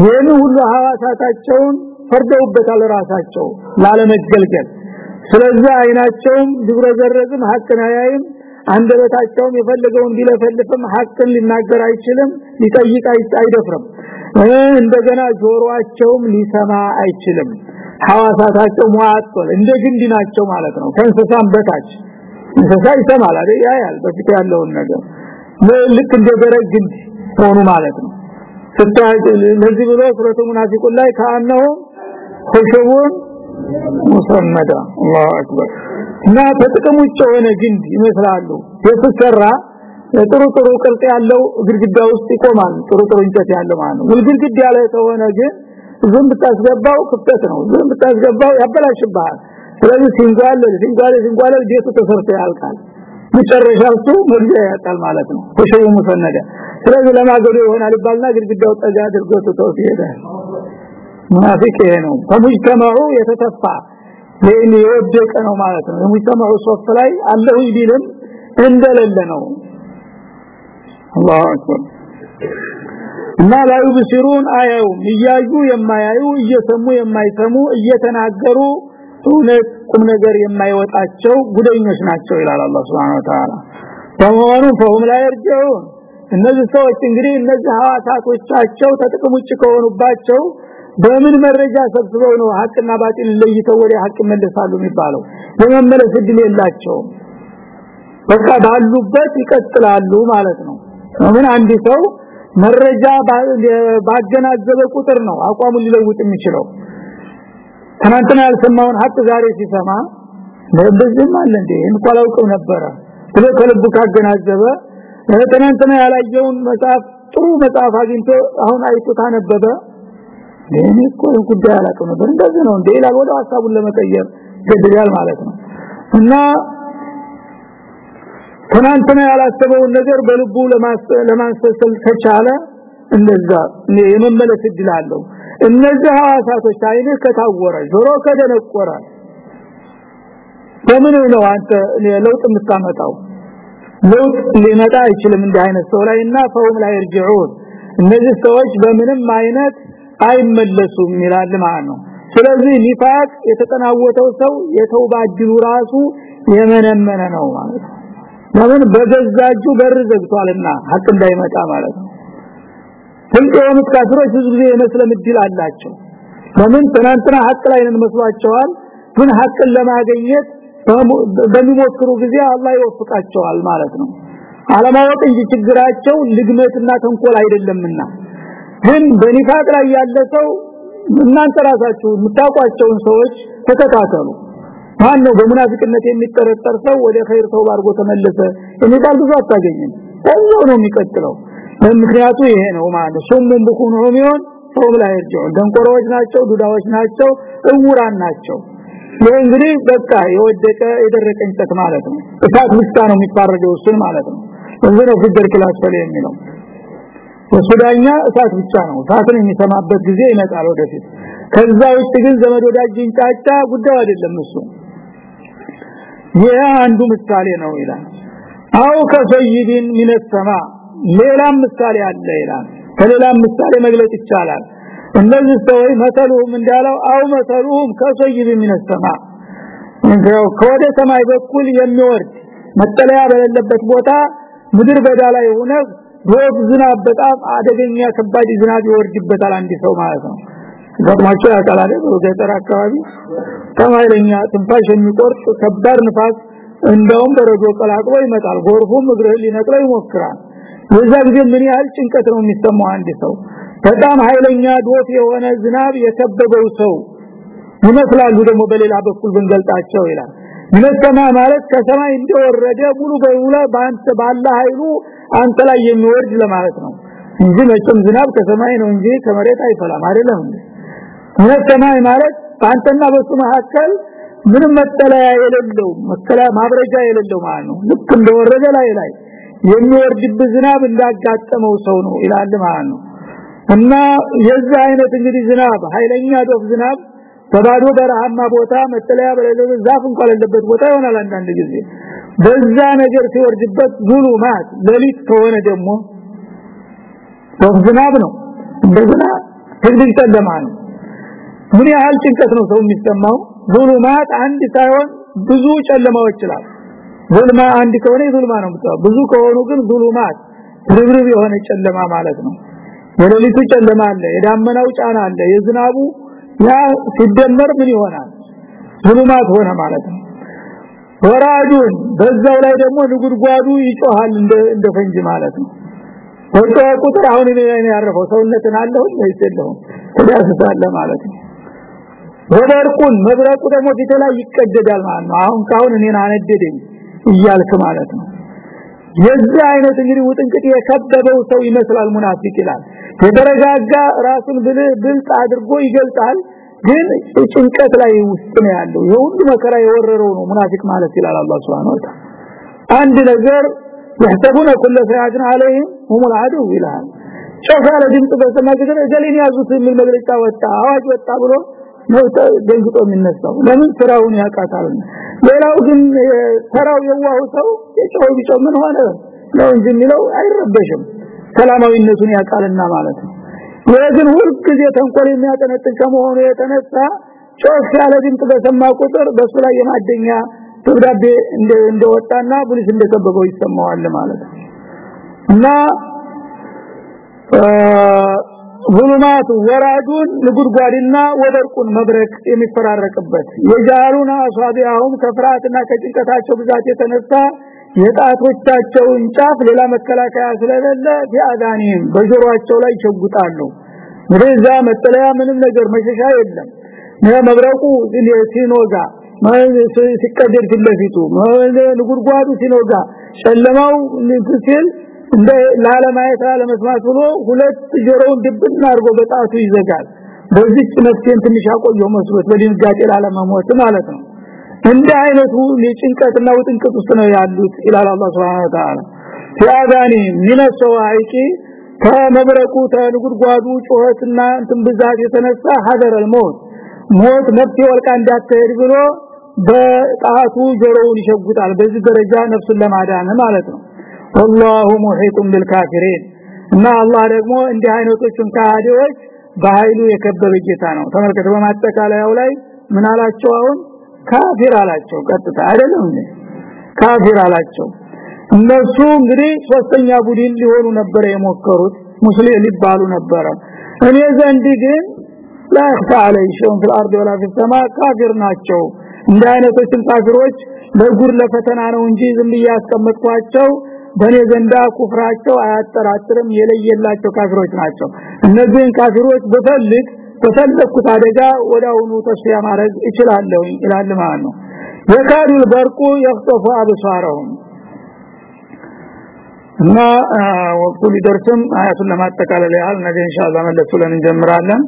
ይህን ሁሉ ሐዋሳታቸውን ፈርደውበታል ራሳቸው ላለመገልገል። ስለዚህ አይናቸውም ቢብረዘረዝም ሐቅን አያይም። አንደበታቸውም የፈለገውን ቢለፈልፍም ሐቅን ሊናገር አይችልም ሊጠይቅ አይደፍርም። እንደገና ጆሮአቸውም ሊሰማ አይችልም። ሐዋሳታቸው ሙአጥል እንደ ግንድ ናቸው ማለት ነው። ከእንስሳም በታች እንስሳ ይሰማል አይደል? ያያል በፊት ያለውን ነገር። ልክ እንደ ደረቅ ግንድ ሆኑ ማለት ነው። ስታይ ለዚህ ብሎ ሱረቱ ሙናፊቁን ላይ ካነው ኹሹቡን ሙሰመዳ አላሁ አክበር። እና ተጥቅም ውጭ የሆነ ግንድ ይመስላሉ። የተሰራ ጥሩ ጥሩ ቅርጽ ያለው ግድግዳ ውስጥ ይቆማል። ጥሩ ጥሩ እንጨት ያለው ማለት ነው። ግድግዳ ያለ ከሆነ ግን ዝም ብታስገባው ክፍተት ነው። ዝም ብታስገባው ያበላሽብሃል። ስለዚህ ሲንጓል ሲንጓል ሲንጓል ቤቱ ተሰርቶ ያልቃል። መጨረሻው መርጃ ያጣል ማለት ነው። ተሸው ሙሰነደ። ስለዚህ ለማገዶ ይሆናል ይባልና ግድግዳው ጠጋ አድርጎ ተተው ይሄዳል ሙናፊቅ ይሄ ነው። ከሙጅተማዑ የተተፋ ይሄን የወደቀ ነው ማለት ነው። የሙጅተማዑ ሶፍ ላይ አለሁ ቢልም እንደሌለ ነው። አላሁ አክበር። እና ላይ ብሲሩን አያዩም። እያዩ የማያዩ እየሰሙ የማይሰሙ እየተናገሩ እውነት ቁም ነገር የማይወጣቸው ጉደኞች ናቸው ይላል አላህ Subhanahu Wa Ta'ala ፈሁም ላይ ይርጀውን እነዚህ ሰዎች እንግዲህ እነዚህ ሐዋሳቶቻቸው ተጥቅም ውጭ ከሆኑባቸው በምን መረጃ ሰብስበው ነው ሐቅና ባጢል ለይተው ወደ ሐቅ መለሳሉ የሚባለው? የመመለስ እድል የላቸውም። በቃ ባሉበት ይቀጥላሉ ማለት ነው። ምን አንድ ሰው መረጃ ባገናዘበ ቁጥር ነው አቋሙን ሊለውጥ የሚችለው። ትናንትና ያልሰማውን ሀቅ ዛሬ ሲሰማ ለበዝም አለ እንዴ? እንኳን አውቀው ነበረ። ብሎ ከልቡ ካገናዘበ ትናንትና ያላየውን መጽሐፍ ጥሩ መጽሐፍ አግኝቶ አሁን አይቶ ታነበበ ለኔ እኮ ጉዳይ አላውቅም ነበር። እንደዚህ ነው እንዴ? ይላል። ወደ ሐሳቡን ለመቀየር ገድላል ማለት ነው። እና ትናንትና ያላሰበውን ነገር በልቡ ለማንሰሰል ከቻለ እንደዛ የመመለስ እድል አለው። እነዚህ ሐዋሳቶች አይነ ከታወረ ጆሮ ከደነቆረ በምን ነው አንተ ለውጥ የምታመጣው? ለውጥ ሊመጣ አይችልም እንዲህ አይነት ሰው ላይና ፈውም ላይ ይርጅዑን። እነዚህ ሰዎች በምንም አይነት አይመለሱም ይላል ማለት ነው። ስለዚህ ኒፋቅ የተጠናወተው ሰው የተውባ እድሉ ራሱ የመነመነ ነው ማለት ነው። ለምን? በገዛጁ በር ዘግቷልና ሀቅ እንዳይመጣ ማለት ነው። ትልቅ የሆኑት ብዙ ጊዜ የመስለም እድል አላቸው። ለምን? ትናንትና ሀቅ ላይ ነን መስሏቸዋል። ግን ሀቅን ለማግኘት በሚሞክሩ ጊዜ አላህ ይወፍቃቸዋል ማለት ነው። አለማወቅ እንጂ ችግራቸው ልግመትና ተንኮል አይደለምና ግን በኒፋቅ ላይ ያለ ሰው እናንተ ራሳችሁ የምታውቋቸውን ሰዎች ተከታተሉ። ማን ነው በሙናፊቅነት የሚጠረጠር ሰው ወደ ኸይር ሰው ባርጎ ተመለሰ? የሚባል ብዙ አታገኝም። እዛው ነው የሚቀጥለው። ምክንያቱ ይሄ ነው ማለት ሱሙን ብኩን ሆሚዮን ሰው ላይ ይርጀው ደንቆሮዎች ናቸው ዱዳዎች ናቸው እውራን ናቸው። እንግዲህ በቃ የወደቀ የደረቀ እንጨት ማለት ነው። እሳት ብቻ ነው የሚፋረደው እሱን ማለት ነው። ነው ፍደር ክላስ የሚለው የሱዳኛ እሳት ብቻ ነው። እሳትን የሚሰማበት ጊዜ ይመጣል ወደፊት። ከዛ ውስጥ ግን ዘመድ ወዳጅ እንጫጫ ጉዳዩ አይደለም እሱ። ይህ አንዱ ምሳሌ ነው ይላል። አው ከሰይድን ሚነ ሰማ ሌላም ምሳሌ አለ ይላል። ከሌላም ምሳሌ መግለጽ ይቻላል። እነዚህ ሰዎች መሰሉም እንዳለው አው መሰሉም ከሰይድ ሚነ ሰማ። እንግዲህ ከወደ ሰማይ በኩል የሚወርድ መጠለያ በሌለበት ቦታ ምድር በዳ ላይ ሆነ ዶፍ ዝናብ በጣም አደገኛ ከባድ ዝናብ ይወርድበታል አንድ ሰው ማለት ነው። ገጥማቸው ያውቃል አይደል? አካባቢ ከማይለኛ ትንፋሽ የሚቆርጥ ከባድ ንፋስ እንደውም በረዶ ቀላቅሎ ይመጣል። ጎርፉም እግርህን ሊነቅለው ይሞክራል። የዛ ጊዜ ምን ያህል ጭንቀት ነው የሚሰማው አንድ ሰው። በጣም ኃይለኛ ዶፍ የሆነ ዝናብ የከበበው ሰው ይመስላሉ ደግሞ በሌላ በኩል ብንገልጣቸው ይላል። ይነሰማ ማለት ከሰማይ እንደወረደ ሙሉ በሙሉ በአንተ ባለ ኃይሉ አንተ ላይ የሚወርድ ለማለት ነው እንጂ መቼም ዝናብ ከሰማይ ነው እንጂ ከመሬት አይፈላም። አይደለም ይነሰማይ ማለት በአንተና በሱ መካከል ምንም መጠለያ የሌለው መከላ ማብረጃ የሌለው ማለት ነው። ልክ እንደወረደ ላይ ላይ የሚወርድብህ ዝናብ እንዳጋጠመው ሰው ነው ይላል ማለት ነው። እና የዚህ አይነት እንግዲህ ዝናብ ኃይለኛ ዶፍ ዝናብ በባዶ በረሃማ ቦታ መጠለያ በሌለው ዛፍ እንኳን ያለበት ቦታ ይሆናል አንዳንድ ጊዜ በዛ ነገር ሲወርድበት ዙሉማት ሌሊት ከሆነ ደግሞ ዝናብ ነው። እንደገና ትግል ጨለማ ነው። ምን ያህል ጭንቀት ነው ሰው የሚሰማው? ዙሉማት አንድ ሳይሆን ብዙ ጨለማዎች ይችላል ዙልማ አንድ ከሆነ ዙልማ ነው ብዙ ከሆኑ ግን ዙሉማት ርብርብ የሆነ ጨለማ ማለት ነው። የሌሊቱ ጨለማ አለ የዳመናው ጫና አለ የዝናቡ ያ ሲደመር ምን ይሆናል? ዙሉማት ሆነ ማለት ነው ወራጁን በዛው ላይ ደግሞ ንጉድጓዱ ይጮሃል እንደ እንደ ፈንጂ ማለት ነው። ወጣው ቁጥር አሁን እኔ ላይ ያረፈው ሰውነትን አለው ወይስ የለውም? ማለት ነው። ወደርቁን መብረቁ ደግሞ ፊት ይቀደዳል ማለት ነው። አሁን ካሁን እኔን አነደደኝ እያልክ ማለት ነው። የዚህ አይነት እንግዲህ ውጥንቅጥ የከበበው ሰው ይመስላል ሙናፊቅ ይላል። የተረጋጋ ራሱን ብልጥ አድርጎ ይገልጣል ግን ጭንቀት ላይ ውስጥ ነው ያለው የሁሉ መከራ የወረረው ነው ሙናፊቅ ማለት ይላል አላህ Subhanahu Wa Ta'ala አንድ ነገር يحسبون كل ساعه عليهم هم العدو ይላል ጮፋለ ድምጽ በሰማ ጊዜ እገሌን ያዙት የሚል መግለጫ ወጣ አዋጅ ወጣ ብሎ ነው ደንግጦ የሚነሳው ለምን ስራውን ያቃታል ሌላው ግን ተራው የዋሁ ሰው የጮው ቢጮህ ምን ሆነ ነው እንጂ የሚለው አይረበሽም ሰላማዊነቱን ያቃልና ማለት ነው ይሄ ግን ሁልጊዜ ተንኮል የሚያጠነጥን ከመሆኑ የተነሳ ጮፍ ያለ ድምጽ በሰማ ቁጥር በሱ ላይ የማደኛ ደብዳቤ እንደወጣና ፖሊስ እንደከበበው ይሰማዋል ማለት ነው እና ظلمات ወራዱን ንጉድጓድና ወደርቁን መብረቅ የሚፈራረቅበት የጃሉና አሷቢያሁም ከፍራትና ከጭንቀታቸው ብዛት የተነሳ የጣቶቻቸውን ጫፍ ሌላ መከላከያ ስለሌለ ቢአዳኒም በጆሮአቸው ላይ ይቸጉጣሉ። ወደዛ መጠለያ ምንም ነገር መሸሻ የለም። መብረቁ ሲኖጋ ሲቀደድ ፊትለፊቱ ንጉድጓዱ ሲኖጋ ጨለማው ሲል እንደ ላለማየት ለመስማት ብሎ ሁለት ጆሮውን ድብና አርጎ በጣቱ ይዘጋል። በዚህ ነፍሴን ትንሽ አቆየው መስሎት በድንጋጤ ላለመሞት ማለት ነው እንደ አይነቱ የጭንቀትና ውጥንቅጥ ውስጥ ነው ያሉት ኢላላ አላህ Subhanahu Wa Ta'ala ሲያጋኒ ሚነሰው አይቂ ከመብረቁ ተንጉድጓዱ ጩኸትና እንትን ብዛት የተነሳ ሀደረል ሞት ሞት ነፍሴ ወልቃ እንዳትሄድ ብሎ በጣቱ ጆሮውን ይሸጉጣል በዚህ ደረጃ ነፍሱን ለማዳን ማለት ነው والله محيط بالكافرين እና አላህ ደግሞ እንዲህ አይነቶችን ካህዲዎች በኃይሉ የከበበ ጌታ ነው ተመልከተ በማጠቃለያው ላይ ምን አላቸው አሁን ካፊር አላቸው ቀጥታ አይደለም እንዴ ካፊር አላቸው እነሱ እንግዲህ ሶስተኛ ቡድን ሊሆኑ ነበር የሞከሩት ሙስሊም ሊባሉ ነበር እኔ ዘንድ ግን لا يخفى علي شيء في الارض ولا في السماء ካፊር ናቸው እንደ አይነቶችን ካፊሮች ለጉር ለፈተና ነው እንጂ ዝም ያስቀመጥኳቸው በኔ ዘንዳ ኩፍራቸው አያጠራጥርም የለየላቸው ካፊሮች ናቸው እነዚህን ካፊሮች በፈልግ በፈለኩት አደጋ ወዳውኑ ተስያ ማረግ እችላለሁ ይላል ማለት ነው። የካሪል በርቁ የፍጠፉ አብሳረውም እና ወቅቱ ሊደርስም አያቱን ለማጠቃለል ያህል ነገ ኢንሻአላህ መለስ እንጀምራለን።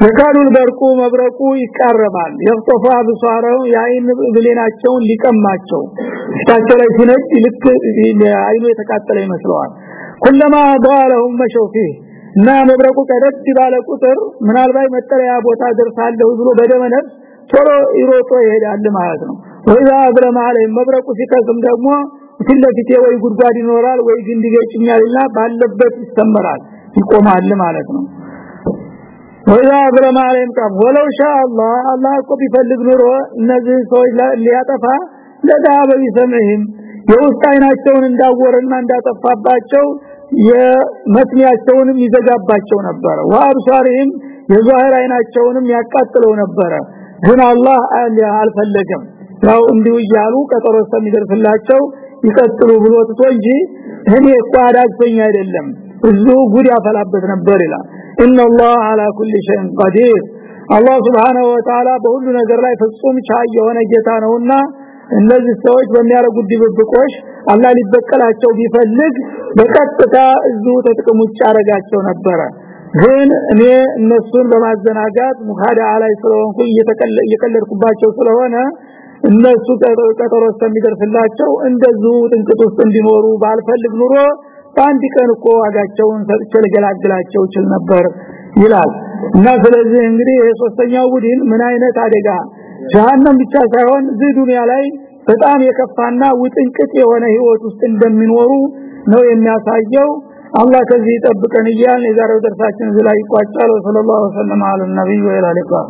የካሉል በርቁ መብረቁ ይቃረባል። የፍጠፋ ብሷረው የአይን ብሌናቸውን ሊቀማቸው ስታቸው ላይ ሲነጭ ልክ አይኑ የተቃጠለ ይመስለዋል። ኩለማ ዳለሁም መሸው ፊህ እና መብረቁ ቀደድ ባለ ቁጥር ምናልባት መጠለያ ቦታ ደርሳለሁ ብሎ በደመነፍ ቶሎ ይሮጦ ይሄዳል ማለት ነው። ወይዛ አብረማ ላይ መብረቁ ሲከስም ደግሞ ፊትለፊቴ ወይ ጉድጓድ ይኖራል ወይ ግንድ ይገጭኛልና ባለበት ይሰመራል ይቆማል ማለት ነው። ወይዛ አብረማ ቃም ወለው ሻ አላህ እኮ ቢፈልግ ኑሮ እነዚህ ሰዎች ሊያጠፋ ለዳበ ቢሰምህም የውስጥ አይናቸውን እንዳወረና እንዳጠፋባቸው የመስሚያቸውንም ይዘጋባቸው ነበር ወአብሳሪህም የዛህር አይናቸውንም ያቃጥለው ነበረ። ግን አላህ አልፈለገም። ያው እንዲሁ እያሉ ቀጠሮ ስለሚደርስላቸው ይቀጥሉ ብሎ ትቶ እንጂ እኔ እኮ አይደለም እዙ ጉድ ያፈላበት ነበር ይላል። ኢነላህ አላ ኩሊ ሸይን ቀዲር አላህ Subhanahu Wa በሁሉ ነገር ላይ ፍጹም ቻይ የሆነ ጌታ ነውና እነዚህ ሰዎች በሚያረጉት ድብብቆሽ አላህ ሊበቀላቸው ቢፈልግ በቀጥታ እዙ ተጥቅም ውጭ ያረጋቸው ነበረ። ግን እኔ እነሱን በማዘናጋት ሙኻዳ ላይ ስለሆንኩ እየቀለድኩባቸው ስለሆነ እነሱ ቀጠሮ እስከሚደርስላቸው እንደዚሁ ጥንቅጥ ውስጥ እንዲኖሩ ባልፈልግ ኑሮ በአንድ ቀን እኮ ዋጋቸውን ሰጥቼ ልገላግላቸው ይችል ነበር ይላል። እና ስለዚህ እንግዲህ የሶስተኛው ቡድን ምን አይነት አደጋ? ጀሃነም ብቻ ሳይሆን እዚህ ዱንያ ላይ በጣም የከፋና ውጥንቅጥ የሆነ ህይወት ውስጥ እንደሚኖሩ ነው የሚያሳየው። አላህ ከዚህ ይጠብቀን እያልን የዛሬው ደርሳችን እዚህ ላይ ይቋጫል። ወሰለላሁ ዐለ ነብዩ ወሰለም